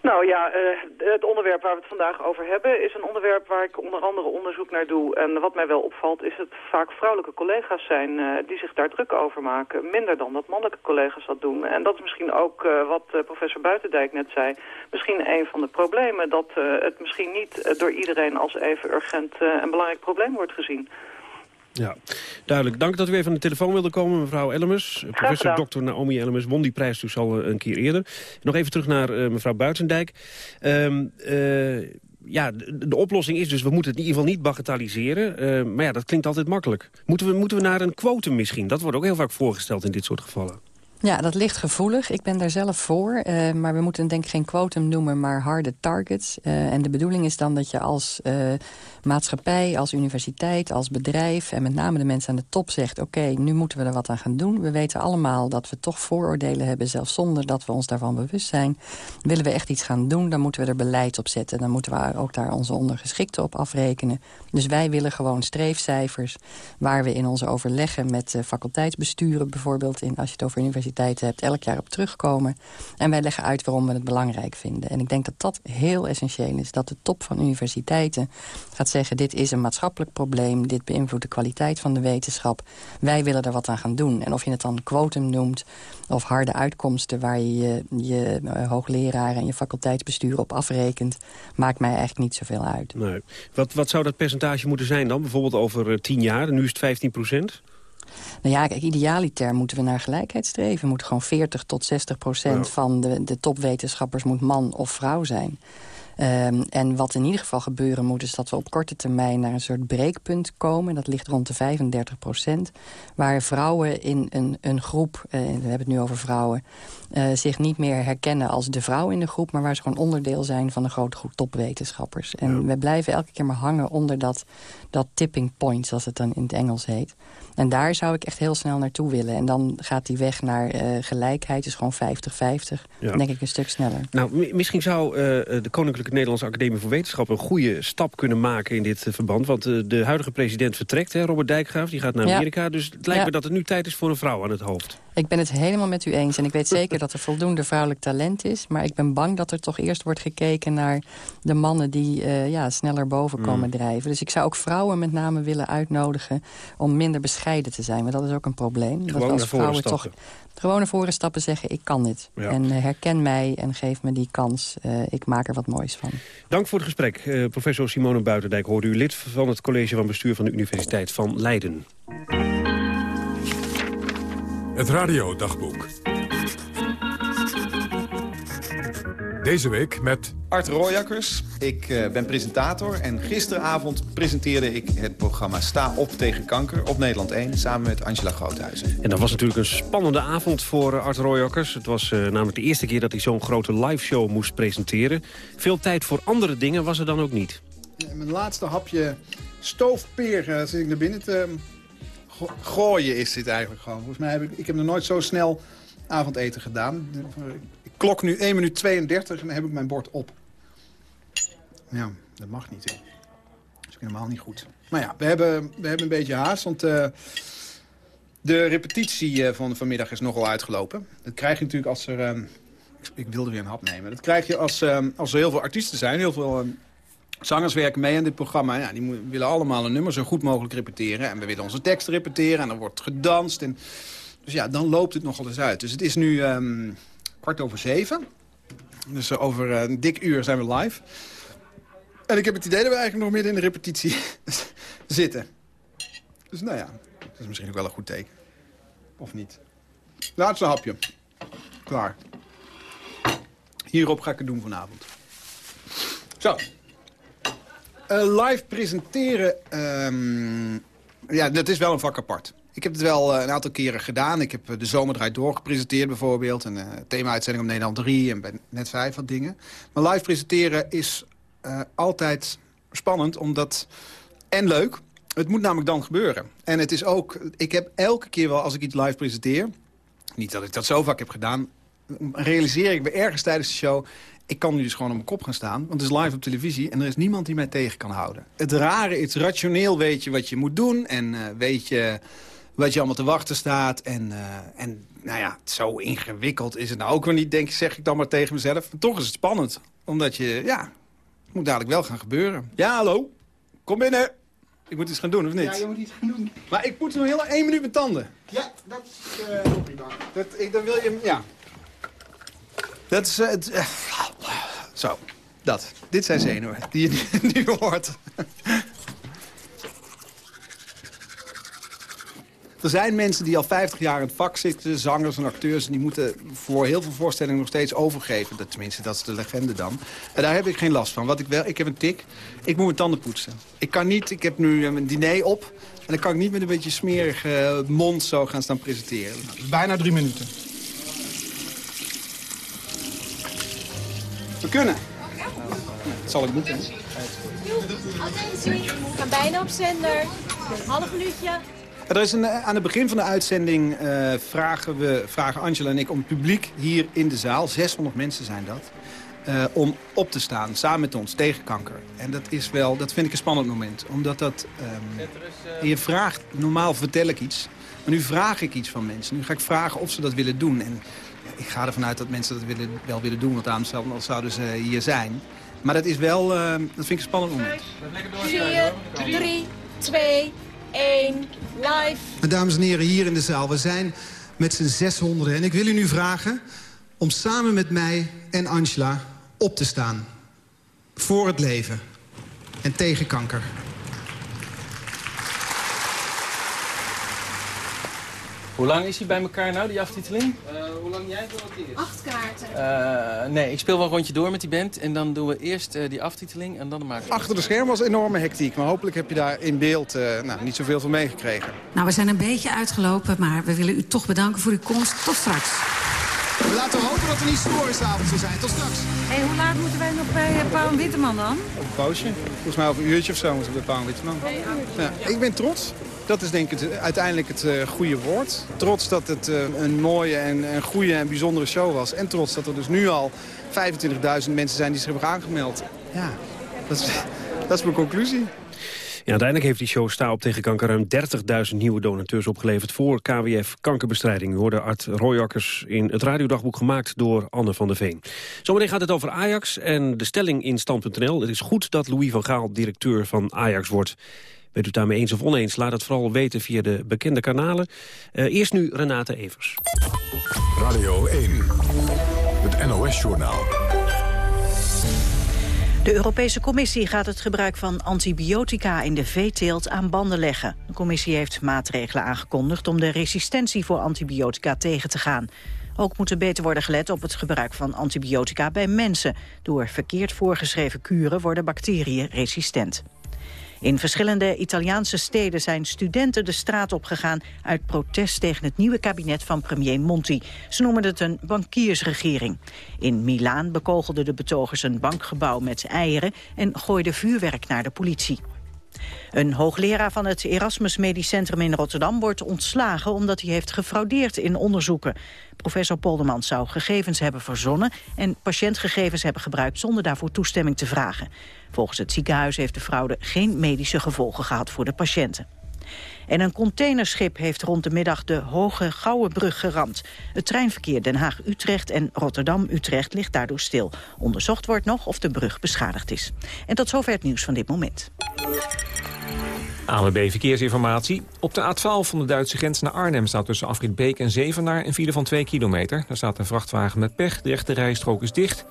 Nou ja, uh, het onderwerp waar we het vandaag over hebben is een onderwerp waar ik onder andere onderzoek naar doe. En wat mij wel opvalt is dat vaak vrouwelijke collega's zijn uh, die zich daar druk over maken. Minder dan dat mannelijke collega's dat doen. En dat is misschien ook uh, wat professor Buitendijk net zei. Misschien een van de problemen dat het misschien niet door iedereen als even urgent en belangrijk probleem wordt gezien. Ja, duidelijk. Dank dat u even aan de telefoon wilde komen, mevrouw Ellemers. Professor Dr. Naomi Ellemers won die prijs dus al een keer eerder. Nog even terug naar mevrouw Buitendijk. Um, ja, de, oplossing is dus, we moeten het in ieder geval niet bagatelliseren. Uh, maar ja, dat klinkt altijd makkelijk. Moeten we, moeten we naar een quotum misschien? Dat wordt ook heel vaak voorgesteld in dit soort gevallen. Ja, dat ligt gevoelig. Ik ben daar zelf voor. Uh, maar we moeten denk ik geen quotum noemen, maar harde targets. Uh, en de bedoeling is dan dat je als uh, maatschappij, als universiteit, als bedrijf... en met name de mensen aan de top zegt... oké, nu moeten we er wat aan gaan doen. We weten allemaal dat we toch vooroordelen hebben... zelfs zonder dat we ons daarvan bewust zijn. Willen we echt iets gaan doen, dan moeten we er beleid op zetten. Dan moeten we ook daar onze ondergeschikten op afrekenen. Dus wij willen gewoon streefcijfers... waar we in onze overleggen met faculteitsbesturen bijvoorbeeld... In, als je het over universiteit hebt, elk jaar op terugkomen. En wij leggen uit waarom we het belangrijk vinden. En ik denk dat dat heel essentieel is. Dat de top van universiteiten gaat zeggen... dit is een maatschappelijk probleem, dit beïnvloedt de kwaliteit van de wetenschap. Wij willen er wat aan gaan doen. En of je het dan quotum noemt of harde uitkomsten... waar je je, je uh, hoogleraren en je faculteitsbestuur op afrekent... maakt mij eigenlijk niet zoveel uit. Nee. Wat, wat zou dat percentage moeten zijn dan? Bijvoorbeeld over uh, tien jaar, nu is het 15 procent? Nou ja, kijk, idealiter moeten we naar gelijkheid streven. Moet gewoon 40 tot 60 procent van de, de topwetenschappers moet man of vrouw zijn. Um, en wat in ieder geval gebeuren moet... is dat we op korte termijn naar een soort breekpunt komen. Dat ligt rond de 35 procent. Waar vrouwen in een, een groep, uh, we hebben het nu over vrouwen... Uh, zich niet meer herkennen als de vrouw in de groep... maar waar ze gewoon onderdeel zijn van een grote groep topwetenschappers. En ja. we blijven elke keer maar hangen onder dat, dat tipping point... zoals het dan in het Engels heet. En daar zou ik echt heel snel naartoe willen. En dan gaat die weg naar uh, gelijkheid, dus gewoon 50-50. Ja. denk ik een stuk sneller. Nou, misschien zou de Koninklijke Nederlandse Academie voor Wetenschap... een goede stap kunnen maken in dit uh, verband. Want de huidige president vertrekt, hè, Robert Dijkgraaf. Die gaat naar Amerika. Ja. Dus het lijkt ja. me dat het nu tijd is voor een vrouw aan het hoofd. Ik ben het helemaal met u eens. En ik weet zeker dat er voldoende vrouwelijk talent is. Maar ik ben bang dat er toch eerst wordt gekeken naar de mannen... die ja, sneller boven komen mm. drijven. Dus ik zou ook vrouwen met name willen uitnodigen... om minder bescheiden te zijn. Maar dat is ook een probleem. Gewoon dat als vrouwen toch gewoon naar voren stappen zeggen... ik kan dit. Ja. En uh, herken mij en geef me die kans. Uh, ik maak er wat moois van. Dank voor het gesprek. Uh, professor Simone Buitendijk hoorde u lid van het college van bestuur... van de Universiteit van Leiden. Het radiodagboek. Deze week met... Art Rooijakkers. Ik uh, ben presentator en gisteravond presenteerde ik het programma Sta op tegen kanker op Nederland 1... samen met Angela Groothuizen. En dat was natuurlijk een spannende avond voor Art Rooijakkers. Het was uh, namelijk de eerste keer dat hij zo'n grote liveshow moest presenteren. Veel tijd voor andere dingen was er dan ook niet. Mijn laatste hapje stoofpeer uh, zit ik naar binnen te gooien is dit eigenlijk gewoon. Volgens mij heb ik, ik heb nog nooit zo snel avondeten gedaan klok nu 1 minuut 32 en dan heb ik mijn bord op. Ja, dat mag niet. Hè. Dat is helemaal niet goed. Maar ja, we hebben, we hebben een beetje haast, want uh, de repetitie uh, van vanmiddag is nogal uitgelopen. Dat krijg je natuurlijk als er... Uh, ik, wilde weer een hap nemen. Dat krijg je als, als er heel veel artiesten zijn, heel veel... Zangers werken mee in dit programma. Ja, die willen allemaal een nummer zo goed mogelijk repeteren. En we willen onze tekst repeteren. En dan wordt gedanst. En... Dus ja, dan loopt het nogal eens uit. Dus het is nu kwart over zeven. Dus uh, over uh, een dik uur zijn we live. En ik heb het idee dat we eigenlijk nog midden in de repetitie zitten. Dus nou ja, dat is misschien ook wel een goed teken. Of niet. Laatste hapje. Klaar. Hierop ga ik het doen vanavond. Zo. Uh, live presenteren, um, ja, dat is wel een vak apart. Ik heb het wel uh, een aantal keren gedaan. Ik heb uh, de zomer eruit doorgepresenteerd bijvoorbeeld. Een uh, thema-uitzending op Nederland 3 en bij Net 5 wat dingen. Maar live presenteren is altijd spannend, omdat... En leuk. Het moet namelijk dan gebeuren. En het is ook... Ik heb elke keer wel, als ik iets live presenteer... Niet dat ik dat zo vaak heb gedaan... realiseer ik me ergens tijdens de show ik kan nu dus gewoon op mijn kop gaan staan, want het is live op televisie... en er is niemand die mij tegen kan houden. Het rare is, rationeel weet je wat je moet doen... en weet je wat je allemaal te wachten staat. En, uh, en nou ja, zo ingewikkeld is het nou ook weer niet, denk ik, zeg ik dan maar tegen mezelf. Maar toch is het spannend, omdat je, ja, het moet dadelijk wel gaan gebeuren. Ja, hallo, kom binnen. Ik moet iets gaan doen, of niet? Ja, je moet iets gaan doen. Maar ik moet nog heel één minuut met tanden. Ja, dat is uh, nog prima. Dat, ik, dan wil je, ja. Dat is, uh, het, uh, zo, dat. Dit zijn zenuwen die je nu hoort. Er zijn mensen die al 50 jaar in het vak zitten, zangers en acteurs... en die moeten voor heel veel voorstellingen nog steeds overgeven. Dat, tenminste, dat is de legende dan. En daar heb ik geen last van. Wat ik, wel, ik heb een tik, ik moet mijn tanden poetsen. Ik kan niet, ik heb nu een diner op... en dan kan ik niet met een beetje smerige mond zo gaan staan presenteren. Bijna drie minuten. We kunnen. Dat zal ik moeten. Attentie, we gaan bijna op zender. Een half minuutje. Er is een, aan het begin van de uitzending uh, vragen, we, vragen Angela en ik om het publiek hier in de zaal, 600 mensen zijn dat, uh, om op te staan samen met ons tegen kanker. En dat is wel, dat vind ik een spannend moment. Omdat dat, um, je vraagt, normaal vertel ik iets, maar nu vraag ik iets van mensen. Nu ga ik vragen of ze dat willen doen. En ik ga ervan uit dat mensen dat willen, wel willen doen, want anders zouden ze hier zijn. Maar dat is wel, uh, dat vind ik een spannend moment. 4, 3, 2, 1, live. Dames en heren, hier in de zaal, we zijn met z'n 600. En ik wil u nu vragen om samen met mij en Angela op te staan. Voor het leven en tegen kanker. Hoe lang is hij bij elkaar nou, die aftiteling? Uh, hoe lang jij wil Acht kaarten. Uh, nee, ik speel wel een rondje door met die band. En dan doen we eerst uh, die aftiteling en dan de maken. Achter de schermen was enorme hectiek. Maar hopelijk heb je daar in beeld nou, niet zoveel van meegekregen. Nou, we zijn een beetje uitgelopen. Maar we willen u toch bedanken voor uw komst. Tot straks. Laten we hopen dat er niet storisavond zal zijn. Tot straks. Hé, hey, hoe laat moeten wij nog bij Paul Witteman dan? Op een poosje. Volgens mij over een uurtje of zo moeten we bij Paul Witteman. Ja, ik ben trots. Dat is denk ik het, uiteindelijk het uh, goede woord. Trots dat het uh, een mooie en een goede en bijzondere show was. En trots dat er dus nu al 25.000 mensen zijn die zich hebben aangemeld. Ja, dat is, dat is mijn conclusie. Ja, uiteindelijk heeft die show Sta op tegen kanker ruim 30.000 nieuwe donateurs opgeleverd voor KWF kankerbestrijding. We hoorden Art Royakkers in het radiodagboek gemaakt door Anne van der Veen. Zometeen gaat het over Ajax en de stelling in stand.nl. Het is goed dat Louis van Gaal directeur van Ajax wordt. Bent u het daarmee eens of oneens? Laat het vooral weten via de bekende kanalen. Uh, eerst nu Renate Evers. Radio 1, het NOS-journaal. De Europese Commissie gaat het gebruik van antibiotica in de veeteelt aan banden leggen. De commissie heeft maatregelen aangekondigd om de resistentie voor antibiotica tegen te gaan. Ook moet er beter worden gelet op het gebruik van antibiotica bij mensen. Door verkeerd voorgeschreven kuren worden bacteriën resistent. In verschillende Italiaanse steden zijn studenten de straat opgegaan... uit protest tegen het nieuwe kabinet van premier Monti. Ze noemen het een bankiersregering. In Milaan bekogelden de betogers een bankgebouw met eieren... en gooiden vuurwerk naar de politie. Een hoogleraar van het Erasmus Medisch Centrum in Rotterdam wordt ontslagen omdat hij heeft gefraudeerd in onderzoeken. Professor Polderman zou gegevens hebben verzonnen en patiëntgegevens hebben gebruikt zonder daarvoor toestemming te vragen. Volgens het ziekenhuis heeft de fraude geen medische gevolgen gehad voor de patiënten. En een containerschip heeft rond de middag de Hoge Gouwenbrug geramd. Het treinverkeer Den Haag-Utrecht en Rotterdam-Utrecht ligt daardoor stil. Onderzocht wordt nog of de brug beschadigd is. En tot zover het nieuws van dit moment. ANWB Verkeersinformatie. Op de A12 van de Duitse grens naar Arnhem staat tussen Afrit Beek en Zevenaar een file van 2 kilometer. Daar staat een vrachtwagen met pech, de rechte rijstrook is dicht.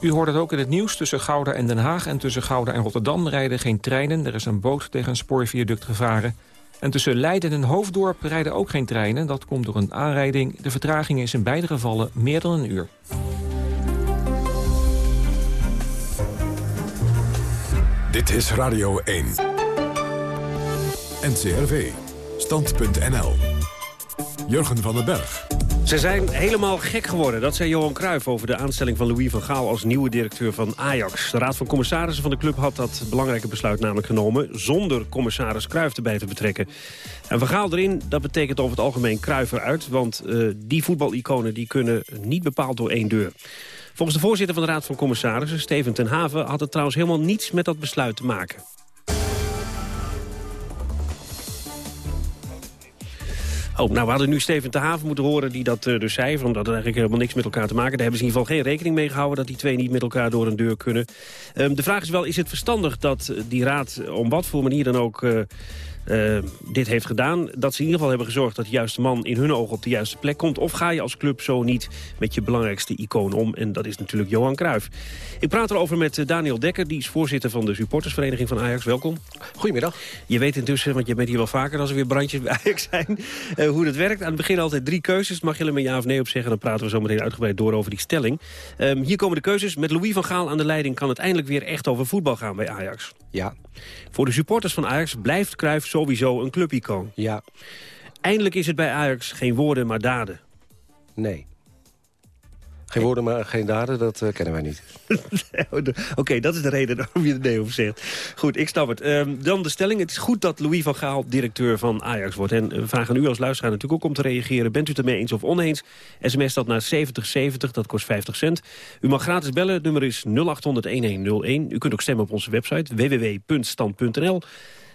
U hoort het ook in het nieuws. Tussen Gouda en Den Haag en tussen Gouda en Rotterdam rijden geen treinen. Er is een boot tegen een spoorviaduct gevaren. En tussen Leiden en Hoofddorp rijden ook geen treinen. Dat komt door een aanrijding. De vertraging is in beide gevallen meer dan een uur. Dit is Radio 1. NCRV. Stand.nl. Jurgen van den Berg. Ze zijn helemaal gek geworden. Dat zei Johan Cruijff over de aanstelling van Louis van Gaal... als nieuwe directeur van Ajax. De Raad van Commissarissen van de club had dat belangrijke besluit namelijk genomen... zonder commissaris Cruijff erbij te betrekken. En Van Gaal erin, dat betekent over het algemeen Cruijff eruit... want uh, die voetbaliconen die kunnen niet bepaald door één deur. Volgens de voorzitter van de Raad van Commissarissen, Steven ten Haven... had het trouwens helemaal niets met dat besluit te maken. Oh, nou, we hadden nu Steven te Haven moeten horen die dat uh, dus zei... omdat het eigenlijk helemaal niks met elkaar te maken. Daar hebben ze in ieder geval geen rekening mee gehouden... dat die twee niet met elkaar door een deur kunnen. Um, de vraag is wel, is het verstandig dat die raad om wat voor manier dan ook... Uh, uh, dit heeft gedaan. Dat ze in ieder geval hebben gezorgd dat de juiste man in hun ogen op de juiste plek komt. Of ga je als club zo niet met je belangrijkste icoon om? En dat is natuurlijk Johan Cruijff. Ik praat erover met eh, Daniel Dekker, die is voorzitter van de supportersvereniging van Ajax. Welkom. Goedemiddag. Je weet intussen, want je bent hier wel vaker als er weer brandjes bij Ajax zijn, uh, hoe dat werkt. Aan het begin altijd drie keuzes. Mag je er met ja of nee op zeggen? Dan praten we zo meteen uitgebreid door over die stelling. Um, hier komen de keuzes. Met Louis van Gaal aan de leiding kan het eindelijk weer echt over voetbal gaan bij Ajax. Ja. Voor de supporters van Ajax blijft Cruijff sowieso een clubicoon. Ja. Eindelijk is het bij Ajax geen woorden, maar daden. Nee. Geen woorden, maar geen daden, dat uh, kennen wij niet. Oké, okay, dat is de reden waarom je er nee over zegt. Goed, ik snap het. Um, dan de stelling. Het is goed dat Louis van Gaal directeur van Ajax wordt. En we uh, vragen u als luisteraar natuurlijk ook om te reageren. Bent u het ermee eens of oneens? SMS dat naar 7070, dat kost 50 cent. U mag gratis bellen, het nummer is 0800-1101. U kunt ook stemmen op onze website www.stand.nl.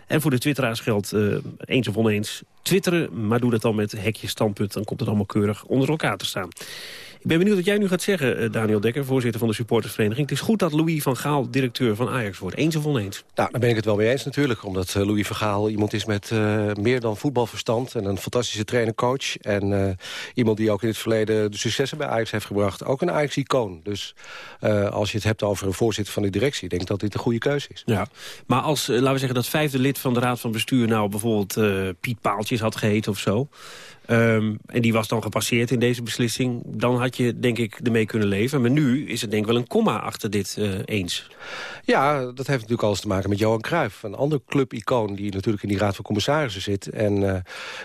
En voor de twitteraars geldt uh, eens of oneens twitteren. Maar doe dat dan met hekje standpunt. Dan komt het allemaal keurig onder elkaar te staan. Ik ben benieuwd wat jij nu gaat zeggen, eh, Daniel Dekker, voorzitter van de supportersvereniging. Het is goed dat Louis van Gaal directeur van Ajax wordt. Eens of oneens? Nou, daar ben ik het wel mee eens natuurlijk. Omdat uh, Louis van Gaal iemand is met uh, meer dan voetbalverstand. En een fantastische trainer-coach. En uh, iemand die ook in het verleden de successen bij Ajax heeft gebracht. Ook een Ajax-icoon. Dus als je het hebt over een voorzitter van de directie... denk ik dat dit een goede keuze is. Ja, maar als, laten we zeggen, dat vijfde lid van de Raad van Bestuur... nou bijvoorbeeld Piet Paaltjes had geheten of zo... Um, en die was dan gepasseerd in deze beslissing. Dan had je, denk ik, ermee kunnen leven. Maar nu is het denk ik wel een komma achter dit uh, eens. Ja, dat heeft natuurlijk alles te maken met Johan Cruijff. Een ander clubicoon die natuurlijk in die Raad van Commissarissen zit... en uh,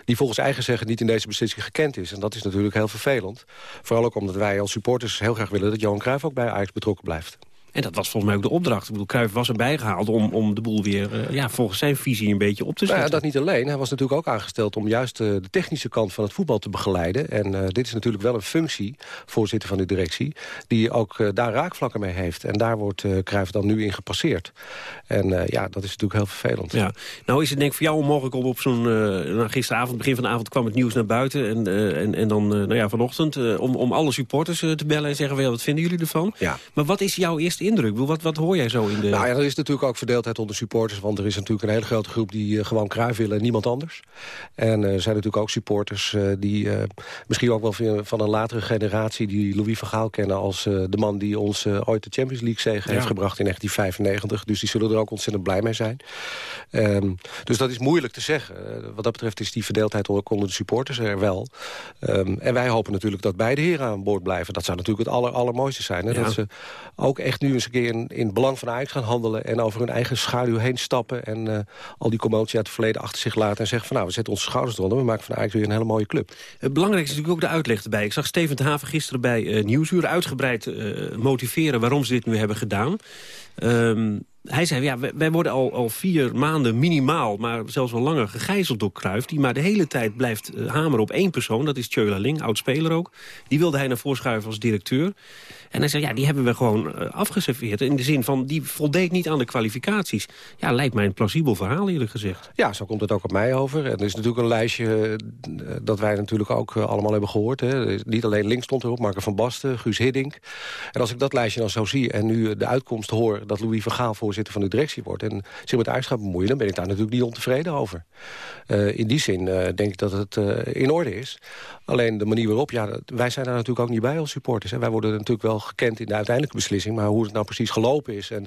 die volgens eigen zeggen niet in deze beslissing gekend is. En dat is natuurlijk heel vervelend. Vooral ook omdat wij als supporters heel graag willen... dat Johan Cruijff ook bij Ajax betrokken blijft. En dat was volgens mij ook de opdracht. Ik bedoel, Cruijff was erbij gehaald om, om de boel weer uh, ja, volgens zijn visie een beetje op te zetten. Nou ja, dat niet alleen. Hij was natuurlijk ook aangesteld om juist uh, de technische kant van het voetbal te begeleiden. En uh, dit is natuurlijk wel een functie, voorzitter van de directie, die ook daar raakvlakken mee heeft. En daar wordt Cruijff dan nu in gepasseerd. En ja, dat is natuurlijk heel vervelend. Ja. Nou is het denk ik voor jou onmogelijk om op zo'n... nou, gisteravond, begin van de avond kwam het nieuws naar buiten. En, en, en dan nou ja, vanochtend om, om alle supporters te bellen en zeggen... wat vinden jullie ervan? Ja. Maar wat is jouw eerste indruk? Wat, wat hoor jij zo in de... Nou ja, er is natuurlijk ook verdeeldheid onder supporters. Want er is natuurlijk een hele grote groep die uh, gewoon Cruijff willen en niemand anders. En uh, er zijn natuurlijk ook supporters uh, die misschien ook wel van een latere generatie... die Louis van Gaal kennen als de man die ons ooit de Champions League zege ja. heeft gebracht in 1995. Dus die zullen er ook ontzettend blij mee zijn. Um, dus dat is moeilijk te zeggen. wat dat betreft is die verdeeldheid onder de supporters er wel. Um, en wij hopen natuurlijk dat beide heren aan boord blijven. Dat zou natuurlijk het aller, allermooiste zijn. Hè? Ja. Dat ze ook echt nu eens een keer in, in het belang van Ajax gaan handelen... en over hun eigen schaduw heen stappen... en uh, al die commotie uit het verleden achter zich laten... en zeggen van nou, we zetten onze schouders eronder... we maken van Ajax weer een hele mooie club. Het belangrijkste is natuurlijk ook de uitleg erbij. Ik zag Steven de Haven gisteren bij uh, Nieuwsuur uitgebreid uh, motiveren... waarom ze dit nu hebben gedaan. Um, hij zei, ja, wij worden al, al vier maanden minimaal, maar zelfs wel langer gegijzeld door Cruijff... die maar de hele tijd blijft hameren op één persoon. Dat is Tjöla Ling, oud-speler ook. Die wilde hij naar voren schuiven als directeur. En hij zei, ja, die hebben we gewoon uh, afgeserveerd. In de zin van, die voldeed niet aan de kwalificaties. Ja, lijkt mij een plausibel verhaal eerlijk gezegd. Ja, zo komt het ook op mij over. En er is natuurlijk een lijstje uh, dat wij natuurlijk ook uh, allemaal hebben gehoord. Hè. Niet alleen links stond erop, Marco van Basten, Guus Hiddink. En als ik dat lijstje dan zo zie en nu de uitkomst hoor... dat Louis van Gaal voorzitter van de directie wordt... en zich met gaat bemoeien, dan ben ik daar natuurlijk niet ontevreden over. in die zin denk ik dat het in orde is. Alleen de manier waarop, ja, wij zijn daar natuurlijk ook niet bij als supporters. Hè. Wij worden natuurlijk wel gekend in de uiteindelijke beslissing. Maar hoe het nou precies gelopen is en,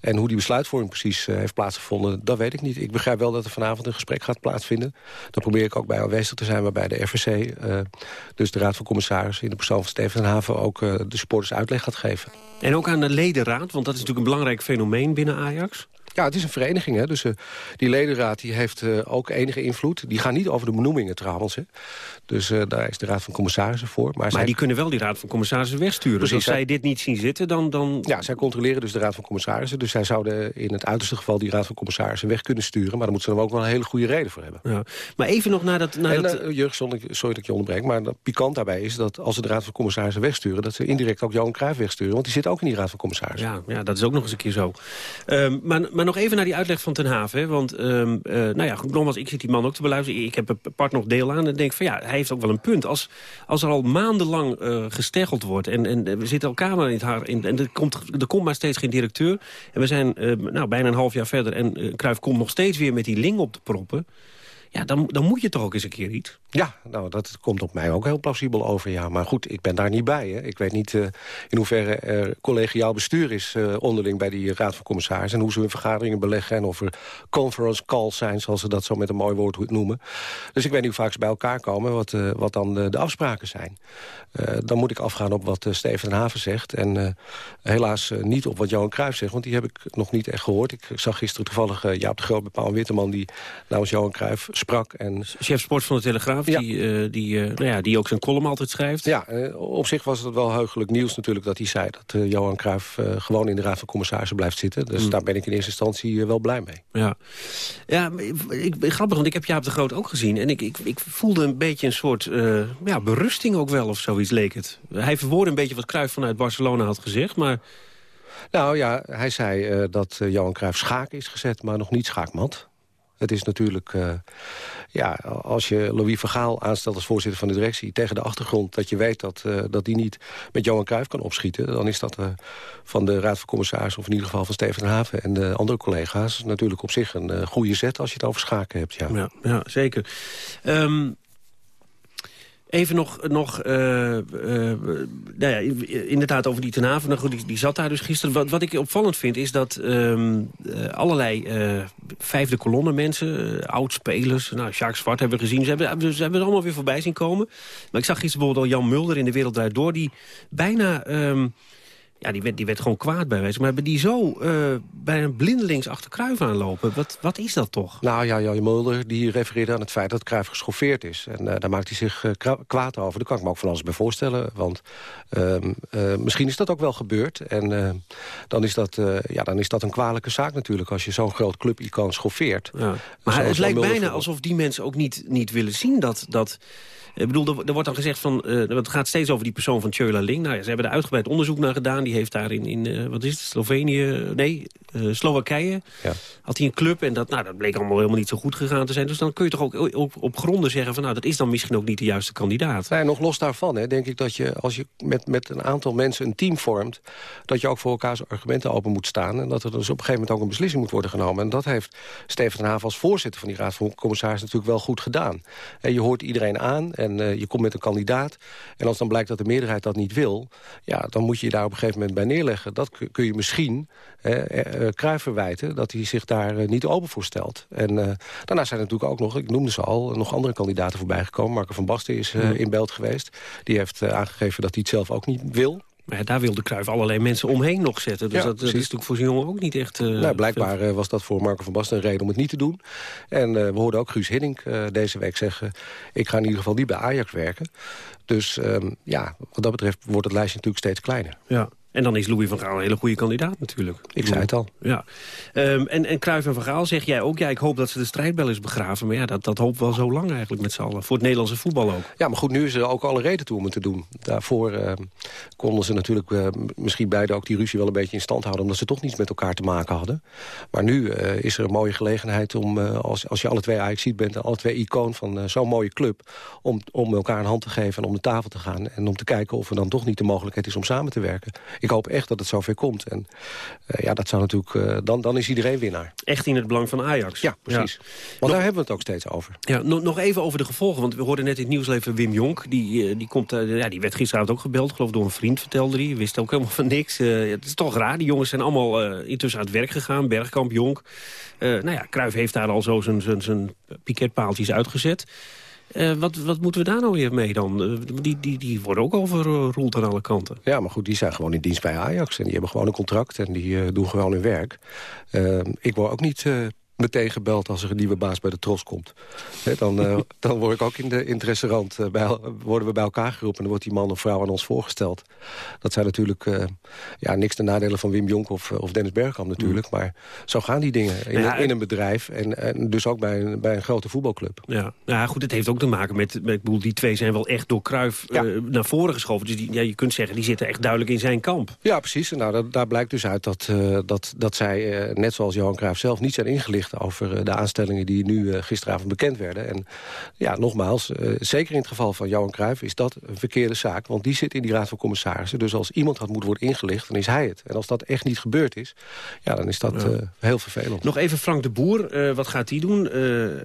en hoe die besluitvorming precies uh, heeft plaatsgevonden... dat weet ik niet. Ik begrijp wel dat er vanavond een gesprek gaat plaatsvinden. Dan probeer ik ook bij aanwezig te zijn waarbij de RVC... Uh, dus de Raad van Commissarissen in de persoon van Steven Haven... ook uh, de supporters uitleg gaat geven. En ook aan de ledenraad, want dat is natuurlijk een belangrijk fenomeen binnen Ajax... Ja, het is een vereniging. Hè? Dus uh, die ledenraad die heeft uh, ook enige invloed. Die gaan niet over de benoemingen trouwens. Hè? Dus uh, daar is de raad van commissarissen voor. Maar, maar zij... die kunnen wel die raad van commissarissen wegsturen. Precies, dus als zij dit niet zien zitten, dan, dan... Ja, zij controleren dus de raad van commissarissen. Dus zij zouden in het uiterste geval die raad van commissarissen weg kunnen sturen. Maar daar moeten ze dan ook wel een hele goede reden voor hebben. Ja. Maar even nog naar dat... Naar en, dat... Jurg, sorry dat ik je onderbreek. Maar pikant daarbij is dat als ze de raad van commissarissen wegsturen... dat ze indirect ook Johan Cruijff wegsturen. Want die zit ook in die raad van commissarissen. Ja, ja dat is ook nog eens een keer zo. Um, maar, maar nog even naar die uitleg van Ten Haven. Want, ehm, eh, nou ja, goed, nogmaals, ik zit die man ook te beluisteren. Ik heb er part nog deel aan en denk van ja, hij heeft ook wel een punt. Als, als er al maandenlang uh, gesteggeld wordt en, en we zitten elkaar in het haar... In, en er komt, er komt maar steeds geen directeur. En we zijn nou, bijna een half jaar verder en Cruijff komt nog steeds weer met die ling op te proppen. Ja, dan, dan moet je toch ook eens een keer iets. Ja, nou, dat komt op mij ook heel plausibel over, ja. Maar goed, ik ben daar niet bij. Hè. Ik weet niet uh, in hoeverre er collegiaal bestuur is uh, onderling bij die raad van commissarissen... en hoe ze hun vergaderingen beleggen en of er conference calls zijn... zoals ze dat zo met een mooi woord noemen. Dus ik weet niet hoe vaak ze bij elkaar komen, wat, uh, wat dan de, afspraken zijn. dan moet ik afgaan op wat Steven Haven zegt. En helaas niet op wat Johan Cruijff zegt, want die heb ik nog niet echt gehoord. Ik zag gisteren toevallig Jaap de Groot bij Paul Witteman... die namens Johan Cruijff sprak. En... Chef sport van de Telegraaf, ja. die, uh, die, uh, nou ja, die ook zijn column altijd schrijft. Ja, uh, op zich was het wel heugelijk nieuws natuurlijk dat hij zei... dat Johan Cruijff gewoon in de Raad van Commissarissen blijft zitten. Dus mm. daar ben ik in eerste instantie wel blij mee. Ja, ja ik, grappig, want ik heb Jaap de Groot ook gezien. En ik, ik, ik voelde een beetje een soort ja, berusting ook wel of zoiets leek het. Hij verwoordde een beetje wat Cruijff vanuit Barcelona had gezegd, maar... Nou ja, hij zei dat Johan Cruijff schaak is gezet, maar nog niet schaakmat. Het is natuurlijk, uh, ja, als je Louis Vergaal aanstelt als voorzitter van de directie... tegen de achtergrond dat je weet dat, uh, dat die niet met Johan Cruijff kan opschieten... dan is dat uh, van de Raad van Commissarissen, of in ieder geval van Steven Haven... en de andere collega's natuurlijk op zich een goede zet als je het over schaken hebt. Ja, ja, ja zeker. Um, Even nog, nog uh, uh, nou ja, inderdaad over die Ten nou die, die zat daar dus gisteren. Wat, wat ik opvallend vind is dat um, uh, allerlei vijfde kolonne mensen, oudspelers... nou, Jacques Zwart hebben we gezien, ze hebben, ze hebben allemaal weer voorbij zien komen. Maar ik zag gisteren bijvoorbeeld al Jan Mulder in De Wereld Draait Door... die bijna... Um, ja, die werd, die werd gewoon kwaad bij wijze. Maar hebben die zo uh, bij een blindelings achter Kruif aanlopen? Wat, wat is dat toch? Nou ja, Jan Mulder die refereerde aan het feit dat Kruif geschoffeerd is. En uh, daar maakt hij zich uh, kwaad over. Daar kan ik me ook van alles bij voorstellen. Want ehm, misschien is dat ook wel gebeurd. En dan, is dat, ja, dan is dat een kwalijke zaak natuurlijk... als je zo'n groot clubicoon schoffeert. Ja. Maar het lijkt bijna alsof die mensen ook niet, niet willen zien dat... dat ik bedoel, er, er wordt dan gezegd van... Het gaat steeds over die persoon van Tjöla Ling. Nou ja, ze hebben er uitgebreid onderzoek naar gedaan. Die heeft daar in, in uh, wat is het, Slovenië... Nee, uh, Slowakije. Ja. Had hij een club en dat, nou, dat bleek allemaal helemaal niet zo goed gegaan te zijn. Dus dan kun je toch ook op, op gronden zeggen van... nou, dat is dan misschien ook niet de juiste kandidaat. Nee, nog los daarvan, hè, denk ik dat je als je met, met een aantal mensen een team vormt... dat je ook voor elkaars argumenten open moet staan. En dat er dus op een gegeven moment ook een beslissing moet worden genomen. En dat heeft Steven den Haven als voorzitter van die Raad van Commissarissen natuurlijk wel goed gedaan. En je hoort iedereen aan en uh, je komt met een kandidaat. En als dan blijkt dat de meerderheid dat niet wil... ja, dan moet je je daar op een gegeven moment bij neerleggen. Dat kun je misschien uh, Cruijff verwijten... dat hij zich daar uh, niet open voor stelt. En uh, daarna zijn er natuurlijk ook nog, ik noemde ze al... nog andere kandidaten voorbij gekomen. Marco van Basten is uh, in beeld geweest. Die heeft aangegeven dat hij het zelf ook niet wil. Maar daar wilde Cruijff allerlei mensen omheen nog zetten. Dus ja, dat, dat, is natuurlijk voor zijn jongen ook niet echt... Uh, nou, blijkbaar was dat voor Marco van Basten een reden om het niet te doen. En uh, we hoorden ook Guus Hiddink deze week zeggen... ik ga in ieder geval niet bij Ajax werken. Dus um, ja, wat dat betreft wordt het lijstje natuurlijk steeds kleiner. Ja. En dan is Louis van Gaal een hele goede kandidaat natuurlijk. Ik zei het al. Ja. Um, en, en Cruijff en van Gaal zeg jij ook... ja, ik hoop dat ze de strijdbel is begraven. Maar ja, dat, dat hoopt wel zo lang eigenlijk met z'n allen. Voor het Nederlandse voetbal ook. Ja, maar goed, nu is er ook alle reden toe om het te doen. Daarvoor uh, konden ze natuurlijk uh, misschien beide ook die ruzie wel een beetje in stand houden... omdat ze toch niets met elkaar te maken hadden. Maar nu uh, is er een mooie gelegenheid om, als, als je alle twee Ajax bent... en alle twee icoon van zo'n mooie club... Om, om elkaar een hand te geven en om de tafel te gaan... en om te kijken of er dan toch niet de mogelijkheid is om samen te werken. Ik hoop echt dat het zover komt. En uh, ja, dat zou natuurlijk, uh, dan, dan is iedereen winnaar. Echt in het belang van Ajax. Ja, precies. Ja. Want nog, daar hebben we het ook steeds over. Ja, nog, nog even over de gevolgen. Want we hoorden net in het nieuwsleven Wim Jonk. Die, uh, die, komt, ja, die werd gisteravond ook gebeld, geloof ik, door een vriend, vertelde hij. Wist ook helemaal van niks. het is toch raar. Die jongens zijn allemaal intussen aan het werk gegaan. Bergkamp, Jonk. nou ja, Cruijff heeft daar al zo zijn piketpaaltjes uitgezet. Uh, wat, wat moeten we daar nou weer mee dan? Uh, die, die, die worden ook overroeld aan alle kanten. Ja, maar goed, die zijn gewoon in dienst bij Ajax. En die hebben gewoon een contract en die doen gewoon hun werk. ik word ook niet meteen gebeld als er een nieuwe baas bij de Tros komt. dan, uh, dan word ik ook in, de, in het restaurant, uh, bij, worden we bij elkaar geroepen... en dan wordt die man of vrouw aan ons voorgesteld. Dat zijn natuurlijk uh, ja, niks de nadelen van Wim Jonk of, of Dennis Bergkamp natuurlijk... Mm. maar zo gaan die dingen in, ja, in een bedrijf en, en, dus ook bij een, bij een grote voetbalclub. Ja. ja, goed, het heeft ook te maken met... met ik bedoel, die twee zijn wel echt door ja. naar voren geschoven. Dus die, ja, je kunt zeggen, die zitten echt duidelijk in zijn kamp. Ja, precies. Nou, dat, daar blijkt dus uit dat, dat, dat zij, net zoals Johan Cruijff zelf... niet zijn ingelicht over eh, de aanstellingen die nu eh, gisteravond bekend werden. En ja, nogmaals, eh, zeker in het geval van Johan Cruijff is dat een verkeerde zaak. Want die zit in die raad van commissarissen. Dus als iemand had moeten worden ingelicht, dan is hij het. En als dat echt niet gebeurd is, ja, dan is dat heel vervelend. Nog even Frank de Boer, wat gaat hij doen?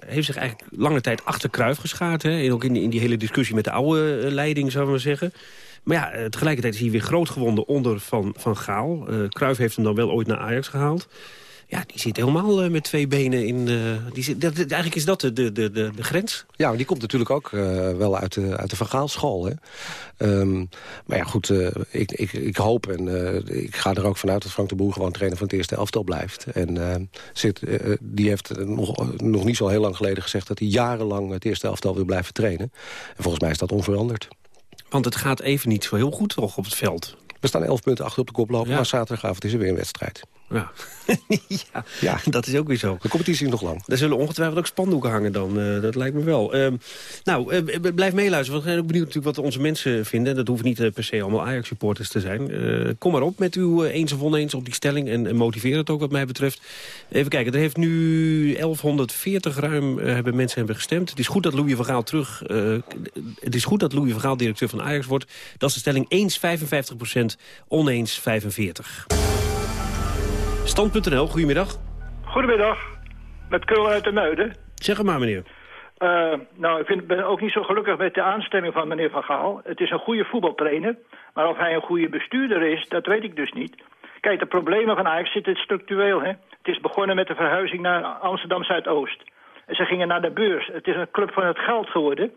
heeft zich eigenlijk lange tijd achter Cruijff geschaard. Hè? En ook in, in die hele discussie met de oude leiding, zou we maar zeggen. Maar ja, tegelijkertijd is hij weer groot gewonnen onder Van, van Gaal. Uh, Cruijff heeft hem dan wel ooit naar Ajax gehaald. Ja, die zit helemaal uh, met twee benen in... Uh, die zit, dat, eigenlijk is dat de, de, de, de grens. Ja, maar die komt natuurlijk ook uh, wel uit de, uit de vergaalschool. Hè? Um, maar ja, goed, ik, ik, ik hoop en ik ga er ook vanuit... dat Frank de Boer gewoon trainer van het eerste elftal blijft. En zit, die heeft nog, nog niet zo heel lang geleden gezegd... dat hij jarenlang het eerste elftal wil blijven trainen. En volgens mij is dat onveranderd. Want het gaat even niet zo heel goed toch op het veld. We staan elf punten achter op de koploper, ja. maar zaterdagavond is er weer een wedstrijd. Ja. ja. ja, dat is ook weer zo. De competitie is nog lang. Er zullen ongetwijfeld ook spandoeken hangen dan. Uh, dat lijkt me wel. Uh, nou, uh, blijf meeluisteren. Want we zijn ook benieuwd natuurlijk wat onze mensen vinden. Dat hoeft niet per se allemaal Ajax-supporters te zijn. kom maar op met uw eens of oneens op die stelling. En, en, motiveer het ook wat mij betreft. Even kijken, er heeft nu 1140 ruim hebben mensen hebben gestemd. Het is goed dat Louis van Gaal terug... het is goed dat Louis van Gaal directeur van Ajax wordt. Dat is de stelling eens 55% oneens 45. Stand.nl, goedemiddag. Goedemiddag, met Keul uit de Muiden. Zeg het maar, meneer. Uh, nou, ik vind, ben ook niet zo gelukkig met de aanstelling van meneer Van Gaal. Het is een goede voetbaltrainer, maar of hij een goede bestuurder is, dat weet ik dus niet. Kijk, de problemen van Ajax zitten structureel. Hè? Het is begonnen met de verhuizing naar Amsterdam-Zuidoost. En ze gingen naar de beurs. Het is een club van het geld geworden.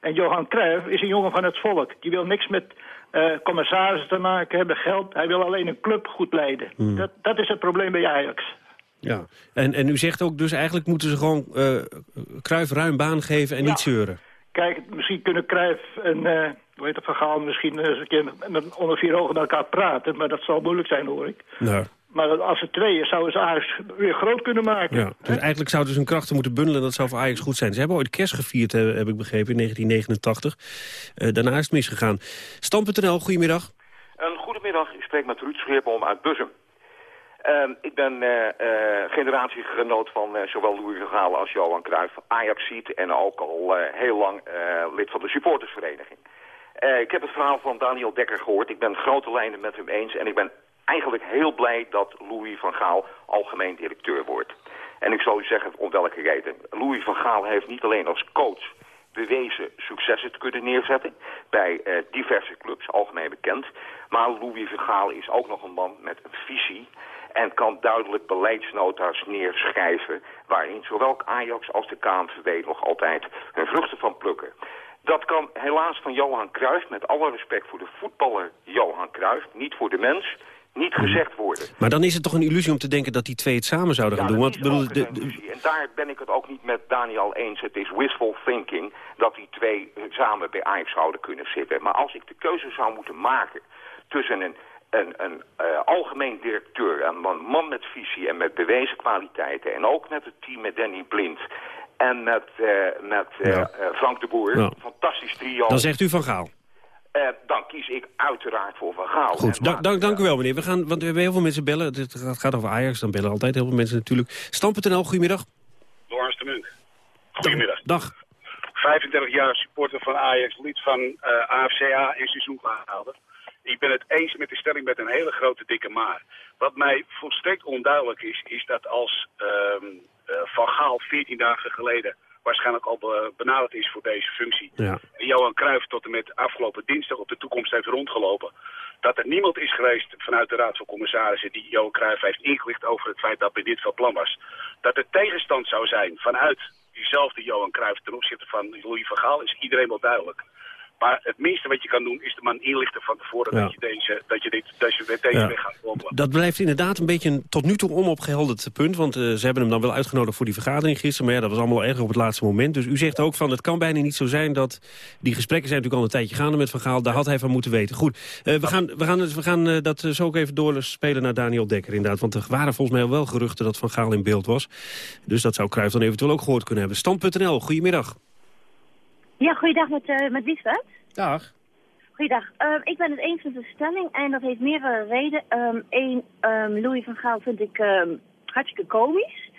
En Johan Cruijff is een jongen van het volk. Die wil niks met uh, commissarissen te maken hebben, geld. Hij wil alleen een club goed leiden. Hmm. Dat, dat is het probleem bij Ajax. Ja, en, en u zegt ook dus eigenlijk moeten ze gewoon uh, ruim baan geven en niet zeuren. Kijk, misschien kunnen Cruijff en uh, hoe heet het, Van misschien eens een keer met, onder vier ogen met elkaar praten. Maar dat zal moeilijk zijn, hoor ik. Nou. Maar als het twee is, zouden ze Ajax weer groot kunnen maken. Ja, dus eigenlijk zouden ze hun krachten moeten bundelen. Dat zou voor Ajax goed zijn. Ze hebben ooit kerst gevierd, heb ik begrepen, in 1989. Uh, daarna is het misgegaan. Stam.nl, goedemiddag. Een goedemiddag. Ik spreek met Ruud Scheerboom uit Bussum. Uh, ik ben uh, uh, generatiegenoot van zowel Louis van Gaal als Johan Cruijff. Ajax ziet en ook al heel lang lid van de supportersvereniging. ik heb het verhaal van Daniel Dekker gehoord. Ik ben grote lijnen met hem eens en ik ben eigenlijk heel blij dat Louis van Gaal algemeen directeur wordt. En ik zal u zeggen om welke reden. Louis van Gaal heeft niet alleen als coach bewezen successen te kunnen neerzetten bij uh, diverse clubs, algemeen bekend. Maar Louis van Gaal is ook nog een man met een visie en kan duidelijk beleidsnota's neerschrijven... waarin zowel Ajax als de KNVB nog altijd hun vruchten van plukken. Dat kan helaas van Johan Cruijff, met alle respect voor de voetballer Johan Cruijff... niet voor de mens, niet gezegd worden. Maar dan is het toch een illusie om te denken dat die twee het samen zouden gaan doen? Want, bedoel, de, En daar ben ik het ook niet met Daniel eens. Het is wishful thinking dat die twee samen bij Ajax zouden kunnen zitten. Maar als ik de keuze zou moeten maken tussen een, een, een uh, algemeen directeur, een man, man, met visie en met bewezen kwaliteiten... en ook met het team met Danny Blind en met, uh, met uh, Frank de Boer, fantastisch trio... Dan zegt u Van Gaal. Uh, dan kies ik uiteraard voor Van Gaal. Goed, dank, dank, dank u wel meneer. We gaan, want we hebben heel veel mensen bellen. Het gaat over Ajax, dan bellen altijd heel veel mensen natuurlijk. Stam.nl, goedemiddag. Lawrence de Munk. Goedemiddag. Dag. 35 jaar supporter van Ajax, lid van uh, AFCA en seizoengehaald. Ik ben het eens met de stelling met een hele grote dikke maar. Wat mij volstrekt onduidelijk is, is dat als uh, Van Gaal 14 dagen geleden waarschijnlijk al benaderd is voor deze functie. Ja. En Johan Cruijff tot en met afgelopen dinsdag op de toekomst heeft rondgelopen. Dat er niemand is geweest vanuit de Raad van Commissarissen die Johan Cruijff heeft ingelicht over het feit dat bij dit van plan was. Dat er tegenstand zou zijn vanuit diezelfde Johan Cruijff ten opzichte van Louis van Gaal is iedereen wel duidelijk. Maar het minste wat je kan doen is de man inlichten van tevoren Ja. dat je deze, dat je dit, deze, deze Ja. weg gaat wandelen. Dat blijft inderdaad een beetje een tot nu toe onopgehelderd punt. Want eh, ze hebben hem dan wel uitgenodigd voor die vergadering gisteren. Maar ja, dat was allemaal erg op het laatste moment. Dus u zegt ook van, het kan bijna niet zo zijn dat... Die gesprekken zijn natuurlijk al een tijdje gaande met Van Gaal. Daar had hij van moeten weten. Goed, eh, we gaan, we gaan, we gaan eh, dat zo ook even doorspelen naar Daniel Dekker inderdaad. Want er waren volgens mij wel geruchten dat Van Gaal in beeld was. Dus dat zou Cruijff dan eventueel ook gehoord kunnen hebben. Stand.nl, goedemiddag. Ja, goeiedag met, uh, met Liesbeth. Dag. Goeiedag. Uh, ik ben het eens met de stelling en dat heeft meerdere redenen. Eén, um, Louis van Gaal vind ik um, hartstikke komisch.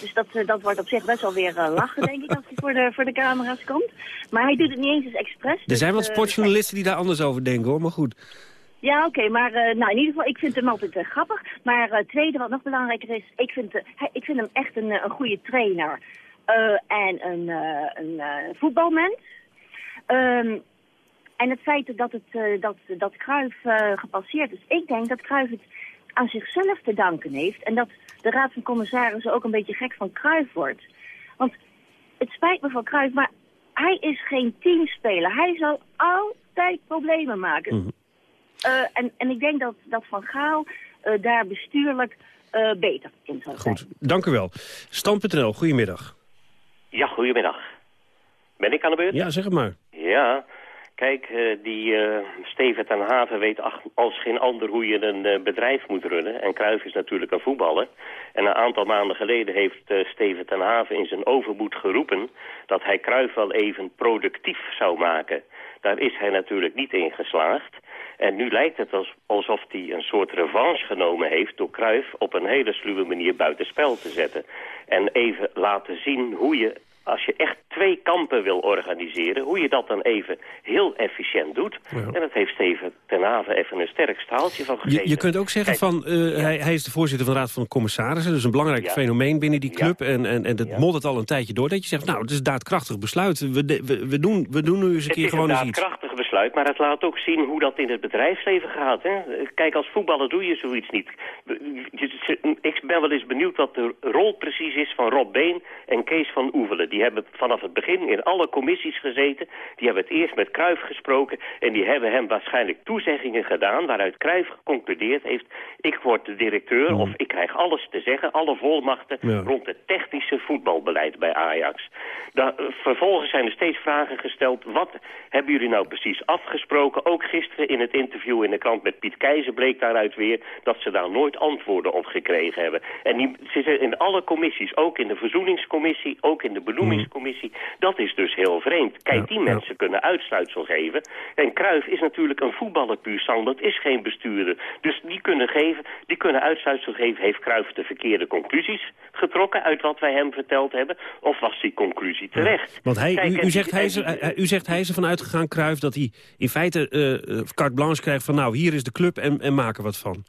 Dus dat, uh, dat wordt op zich best wel weer uh, lachen, denk ik, als hij voor de, voor de camera's komt. Maar hij doet het niet eens eens expres. Er zijn wel sportjournalisten die daar anders over denken, hoor, maar goed. Ja, oké, okay, maar uh, nou, in ieder geval, ik vind hem altijd uh, grappig. Maar uh, tweede, wat nog belangrijker is, ik vind, hij, ik vind hem echt een, een goede trainer. En een, een voetbalmens. Um, en het feit dat, het, dat, dat Cruijff gepasseerd is, ik denk dat Cruijff het aan zichzelf te danken heeft. En dat de Raad van Commissarissen ook een beetje gek van Cruijff wordt. Want het spijt me van Cruijff, maar hij is geen teamspeler. Hij zal altijd problemen maken. Mm -hmm. Uh, en, en ik denk dat, dat Van Gaal uh, daar bestuurlijk uh, beter in zijn. Goed, dank u wel. Stand.nl, goedemiddag. Ja, goedemiddag. Ben ik aan de beurt? Ja, zeg het maar. Ja, kijk, die Steven ten Haven weet als geen ander hoe je een bedrijf moet runnen. En Cruijff is natuurlijk een voetballer. En een aantal maanden geleden heeft Steven ten Haven in zijn overmoed geroepen... dat hij Cruijff wel even productief zou maken. Daar is hij natuurlijk niet in geslaagd. En nu lijkt het alsof hij een soort revanche genomen heeft... door Cruijff op een hele sluwe manier buitenspel te zetten. En even laten zien hoe je, als je echt twee kampen wil organiseren... hoe je dat dan even heel efficiënt doet. Ja. En dat heeft Steven ten Haven even een sterk staaltje van gegeven. Je, je kunt ook zeggen van, uh, ja. hij, hij, is de voorzitter van de Raad van Commissarissen... dus een belangrijk ja. fenomeen binnen die club. En, en, en dat moddert al een tijdje door. Dat je zegt, nou, het is een daadkrachtig besluit. We, de, we, we, doen, we doen nu eens een keer gewoon eens iets. Daadkrachtig maar het laat ook zien hoe dat in het bedrijfsleven gaat. Hè? Kijk, als voetballer doe je zoiets niet. Ik ben wel eens benieuwd wat de rol precies is van Rob Been en Kees van Oevelen. Die hebben vanaf het begin in alle commissies gezeten. Die hebben het eerst met Cruijff gesproken. En die hebben hem waarschijnlijk toezeggingen gedaan... waaruit Cruijff geconcludeerd heeft... ik word de directeur of ik krijg alles te zeggen... alle volmachten ja. rond het technische voetbalbeleid bij Ajax. Da vervolgens zijn er steeds vragen gesteld... wat hebben jullie nou precies afgesproken? Ook gisteren in het interview in de krant met Piet Keizer... bleek daaruit weer dat ze daar nooit antwoorden op gekregen hebben. En die zitten in alle commissies, ook in de verzoeningscommissie... ook in de benoemingscommissie... Mm. Dat is dus heel vreemd. Kijk, die mensen kunnen uitsluitsel geven. En Cruijff is natuurlijk een voetballer puur sang. Dat is geen bestuurder. Dus die kunnen, geven, die kunnen uitsluitsel geven. Heeft Cruijff de verkeerde conclusies getrokken uit wat wij hem verteld hebben? Of was die conclusie terecht? Ja, want hij, Kijk, u, u, zegt hij is u zegt hij is ervan uitgegaan, Cruijff, dat hij in feite uh, carte blanche krijgt van... nou, hier is de club en, en maken wat van.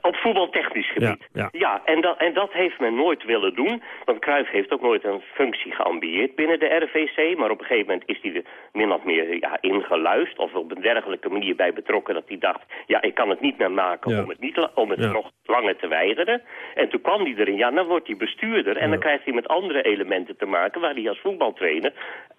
Op voetbaltechnisch gebied. Ja, ja. ja en, dat, en dat heeft men nooit willen doen. Want Cruijff heeft ook nooit een functie geambieerd binnen de RVC. Maar op een gegeven moment is hij er min of meer ja, ingeluist. Of op een dergelijke manier bij betrokken dat hij dacht... ja, ik kan het niet meer maken ja. om het, niet, om het nog langer te weigeren. En toen kwam hij erin, ja, dan wordt hij bestuurder. En dan krijgt hij met andere elementen te maken... waar hij als voetbaltrainer,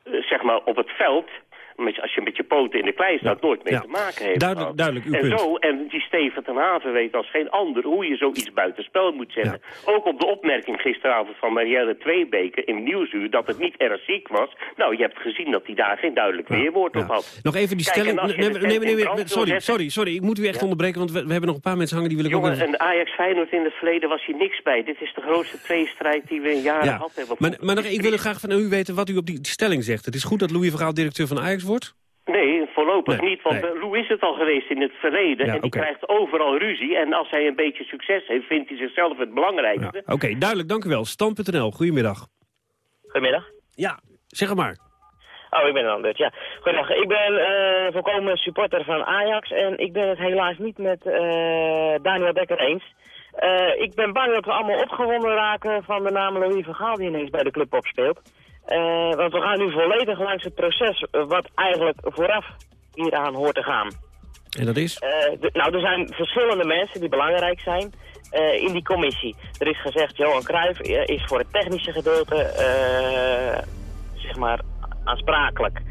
uh, zeg maar, op het veld als je met je poten in de klei staat, ja. nooit mee ja. te maken heeft. Duidelijk, duidelijk uw en punt. Zo, en die Steven ten Haven weet als geen ander hoe je zoiets buitenspel moet zetten. Ja. Ook op de opmerking gisteravond van Marielle Tweebeke in Nieuwsuur dat het niet erg ziek was. Nou, je hebt gezien dat hij daar geen duidelijk weerwoord op had. Nog even die Kijk, stelling... Nee, nee, nee, nee, sorry, sorry, sorry, ik moet u echt onderbreken, want we, we, hebben nog een paar mensen hangen die willen Jongen, ook... Even... en Ajax Feyenoord in het verleden was hier niks bij. Dit is de grootste tweestrijd die we in jaren ja. gehad hebben. Maar, maar nog, ik wil graag van u weten wat u op die stelling zegt. Het is goed dat Louis van Gaal directeur van Ajax wordt? Nee, voorlopig nee, niet, want nee. Lou is het al geweest in het verleden. Ja, en die okay. krijgt overal ruzie. En als hij een beetje succes heeft, vindt hij zichzelf het belangrijkste. Ja. Oké, okay, duidelijk, dank u wel. Stand.nl, goedemiddag. Goedemiddag. Ja, zeg het maar. Oh, ik ben aan beurt, ja. Goedendag, ik ben uh, volkomen supporter van Ajax en ik ben het helaas niet met uh, Daniel Dekker eens. Uh, ik ben bang dat we allemaal opgewonden raken van de naam Louis van Gaal die ineens bij de club opspeelt. Uh, want we gaan nu volledig langs het proces wat eigenlijk vooraf hieraan hoort te gaan. En dat is? Uh, de, nou, er zijn verschillende mensen die belangrijk zijn uh, in die commissie. Er is gezegd, Johan Cruijff is voor het technische gedeelte, zeg maar, aansprakelijk.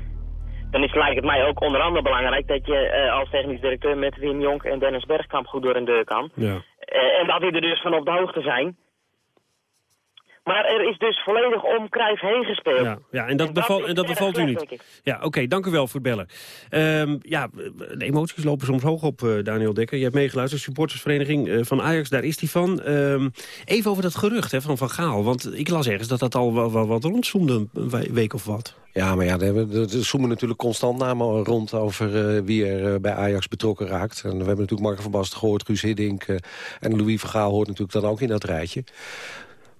dan is, lijkt het mij ook onder andere belangrijk dat je eh, als technisch directeur met Wim Jonk en Dennis Bergkamp goed door een deur kan. Ja. Eh, en dat die er dus van op de hoogte zijn. Maar er is dus volledig om Cruijff heen gespeeld. Ja, ja en dat, en dat bevalt u niet. Ja, oké, dank u wel voor het bellen. Ehm, ja, de emoties lopen soms hoog op, eh, Daniel Dekker. Je hebt meegeluisterd, supportersvereniging eh, van Ajax, daar is die van. Ehm, even over dat gerucht hè, van Van Gaal. Want ik las ergens dat dat al wel, wel wat rondzoemde een we- week of wat. Ja, maar ja, er, zoomen natuurlijk constant namen rond over eh, wie er bij Ajax betrokken raakt. En we hebben natuurlijk Marco van Basten gehoord, Guus Hiddink en Louis van Gaal hoort natuurlijk dan ook in dat rijtje.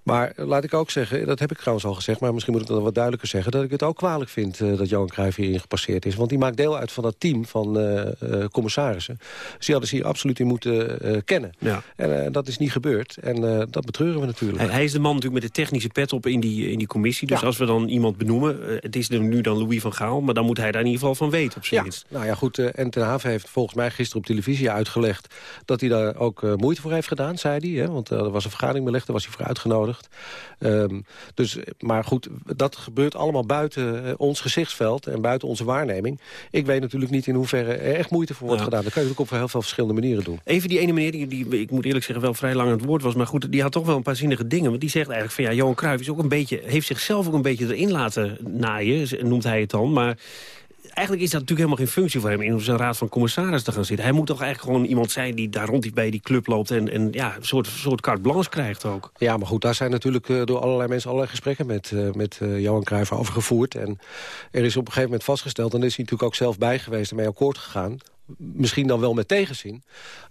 Maar laat ik ook zeggen, dat heb ik trouwens al gezegd... maar misschien moet ik dat wat duidelijker zeggen... dat ik het ook kwalijk vind eh, dat Johan Cruijff hierin gepasseerd is. Want die maakt deel uit van dat team van eh, eh, commissarissen. Dus die hadden ze hier absoluut in moeten kennen. Ja. En dat is niet gebeurd. En dat betreuren we natuurlijk. Hij, hij is de man natuurlijk met de technische pet op in die, in die commissie. Dus Ja. als we dan iemand benoemen, het is er nu dan Louis van Gaal... maar dan moet hij daar in ieder geval van weten op Ja, nou ja, goed. en Ten Haven heeft volgens mij gisteren op televisie uitgelegd... dat hij daar ook moeite voor heeft gedaan, zei hij. Hè? Want er was een vergadering belegd, daar was hij voor uitgenodigd. Ehm, dus, maar goed, dat gebeurt allemaal buiten eh, ons gezichtsveld... en buiten onze waarneming. Ik weet natuurlijk niet in hoeverre er echt moeite voor wordt Ja. gedaan. Dat kan je natuurlijk op heel veel verschillende manieren doen. Even die ene meneer, die, die, ik moet eerlijk zeggen, wel vrij lang aan het woord was... maar goed, die had toch wel een paar zinnige dingen. Want die zegt eigenlijk van, ja, Johan Cruijff is ook een beetje, heeft zichzelf ook een beetje erin laten naaien, noemt hij het dan. Maar eigenlijk is dat natuurlijk helemaal geen functie voor hem... in zijn raad van commissaris te gaan zitten. Hij moet toch eigenlijk gewoon iemand zijn die daar rond bij die club loopt... en, en ja, een soort, soort carte blanche krijgt ook. Ja, maar goed, daar zijn natuurlijk eh, door allerlei mensen... allerlei gesprekken met, eh, met eh, Johan Cruijff over gevoerd. En er is op een gegeven moment vastgesteld... en daar is hij natuurlijk ook zelf bij geweest en mee akkoord gegaan misschien dan wel met tegenzin...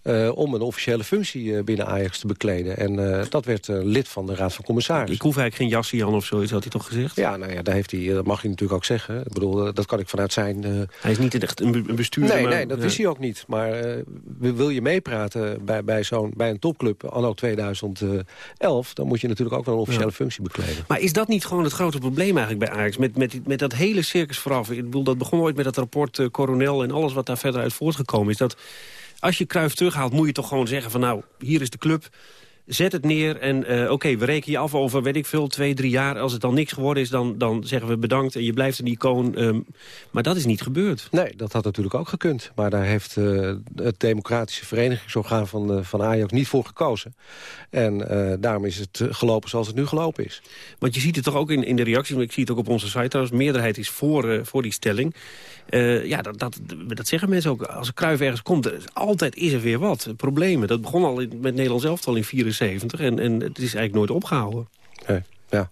eh, om een officiële functie eh, binnen Ajax te bekleden. En eh, dat werd lid van de Raad van Commissarissen. Ik hoef eigenlijk geen jasje Jan of zoiets, had hij toch gezegd? Ja, nou ja, daar heeft hij, dat mag hij natuurlijk ook zeggen. Ik bedoel, dat kan ik vanuit zijn... Hij is niet echt een be- een bestuurder. Nee, maar- nee, dat ja. wist hij ook niet. Maar wil je meepraten bij, bij, zo'n, bij een topclub anno 2011... dan moet je natuurlijk ook wel een officiële Ja. functie bekleden. Maar is dat niet gewoon het grote probleem eigenlijk bij Ajax? Met, met, met dat hele circus vooraf. Ik bedoel, dat begon ooit met dat rapport Coronel... en alles wat daar verder uit voortgekomen is. Dat als je Cruijff terughaalt, moet je toch gewoon zeggen van... nou, hier is de club, zet het neer en eh, oké, we rekenen je af over, weet ik veel, twee, drie jaar. Als het dan niks geworden is, dan, dan zeggen we bedankt en je blijft een icoon. ehm, maar dat is niet gebeurd. Nee, dat had natuurlijk ook gekund. Maar daar heeft eh, het democratische verenigingsorgaan van, eh, van Ajax niet voor gekozen. En daarom is het gelopen zoals het nu gelopen is. Want je ziet het toch ook in, in de reacties, want ik zie het ook op onze site trouwens. Meerderheid is voor, voor die stelling. Eh, ja, dat, dat, dat zeggen mensen ook. Als een Cruijff ergens komt, er altijd is er weer wat. Problemen. Dat begon al in, met Nederland zelf al in 74 en, en het is eigenlijk nooit opgehouden. Nee, ja.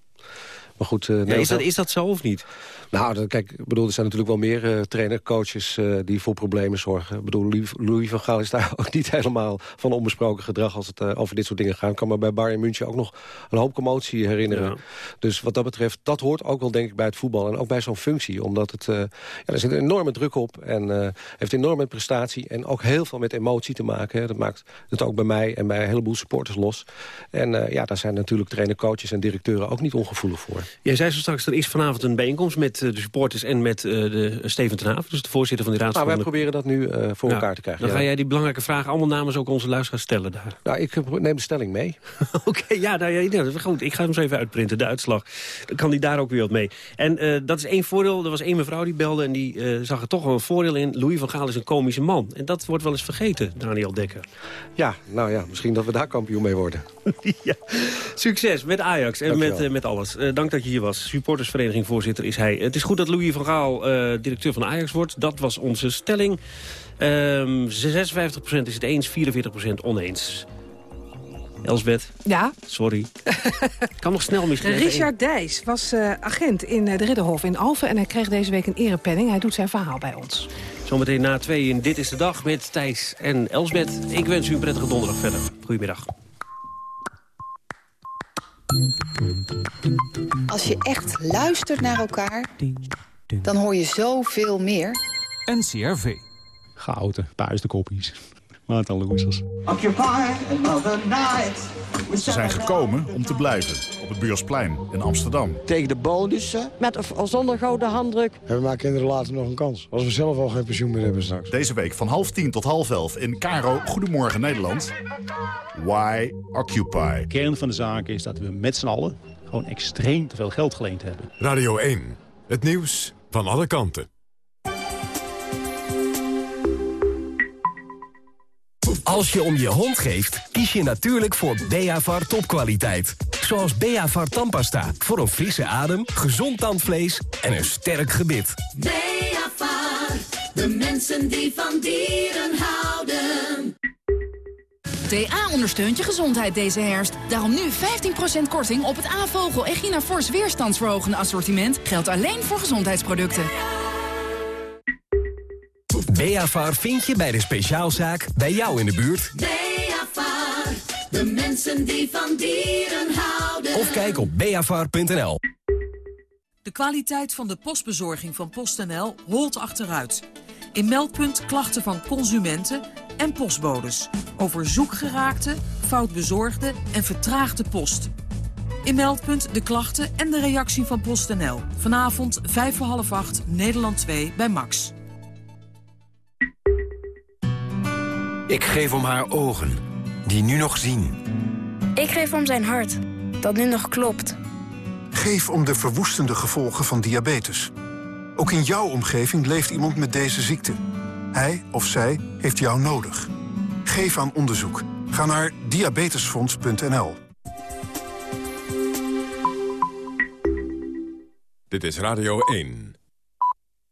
Maar goed, Ja, Nederland is, dat, is dat zo of niet? Nou, dat, kijk, ik bedoel, er zijn natuurlijk wel meer uh, trainercoaches uh, die voor problemen zorgen. Ik bedoel, Louis, Louis van Gaal is daar ook niet helemaal van onbesproken gedrag als het uh, over dit soort dingen gaat. Ik kan me bij Bayern München ook nog een hoop commotie herinneren. Ja. Dus wat dat betreft, dat hoort ook wel denk ik bij het voetbal en ook bij zo'n functie. Omdat het, ja, er zit een enorme druk op en heeft enorm met prestatie en ook heel veel met emotie te maken. Hè. Dat maakt het ook bij mij en bij een heleboel supporters los. En ja, daar zijn natuurlijk trainercoaches en directeuren ook niet ongevoelig voor. Jij zei zo straks, er is vanavond een bijeenkomst met de supporters en met uh, de Steven ten Haven, dus de voorzitter van die raad. Nou, wij proberen dat nu voor ja, elkaar te krijgen. Dan ja. ga jij die belangrijke vragen allemaal namens ook onze luisteraars stellen daar. Nou, ik neem de stelling mee. Oké, okay, ja, nou, ja, goed. Ik ga hem eens even uitprinten, de uitslag. Dan kan die daar ook weer wat mee. En dat is één voordeel. Er was één mevrouw die belde en die zag er toch wel een voordeel in. Louis van Gaal is een komische man. En dat wordt wel eens vergeten, Daniel Dekker. Ja, nou ja, misschien dat we daar kampioen mee worden. ja. Succes met Ajax en met, met alles. dank dat je hier was. Supportersvereniging voorzitter is hij. Het is goed dat Louis van Gaal uh, directeur van Ajax wordt. Dat was onze stelling. Um, 56% is het eens, 44% oneens. Elsbeth. Ja? Sorry. kan nog snel misschien. Richard Dijs was uh, agent in uh, de Ridderhof in Alphen... en hij kreeg deze week een erepenning. Hij doet zijn verhaal bij ons. Zometeen na twee in Dit is de Dag met Thijs en Elsbeth. Ik wens u een prettige donderdag verder. Goedemiddag. Als je echt luistert naar elkaar, dan hoor je zoveel meer. NCRV. Gouden, puisten koppies. Maarten Loesers. Ze zijn gekomen om te blijven op het Buursplein in Amsterdam. Tegen de bonussen. Met of zonder gouden handdruk. En we maken kinderen later nog een kans. Als we zelf al geen pensioen meer hebben straks. Deze week van half tien tot half elf in Caro Goedemorgen Nederland. Why Occupy? De kern van de zaak is dat we met z'n allen gewoon extreem te veel geld geleend hebben. Radio 1. Het nieuws van alle kanten. Als je om je hond geeft, kies je natuurlijk voor Beavar topkwaliteit. Zoals Beavar tandpasta, voor een frisse adem, gezond tandvlees en een sterk gebit. Beavar, de mensen die van dieren houden. TA ondersteunt je gezondheid deze herfst. Daarom nu 15% korting op het A-vogel Echina Force weerstandsverhogende assortiment. Geldt alleen voor gezondheidsproducten. Beavar vind je bij de speciaalzaak bij jou in de buurt. Beavar, de mensen die van dieren houden. Of kijk op beavar.nl. De kwaliteit van de postbezorging van PostNL holt achteruit. In Meldpunt klachten van consumenten en postbodes. Over zoekgeraakte, fout bezorgde en vertraagde post. In Meldpunt de klachten en de reactie van PostNL. Vanavond 5 voor half 8, Nederland 2 bij Max. Ik geef om haar ogen, die nu nog zien. Ik geef om zijn hart, dat nu nog klopt. Geef om de verwoestende gevolgen van diabetes. Ook in jouw omgeving leeft iemand met deze ziekte. Hij of zij heeft jou nodig. Geef aan onderzoek. Ga naar diabetesfonds.nl. Dit is Radio 1.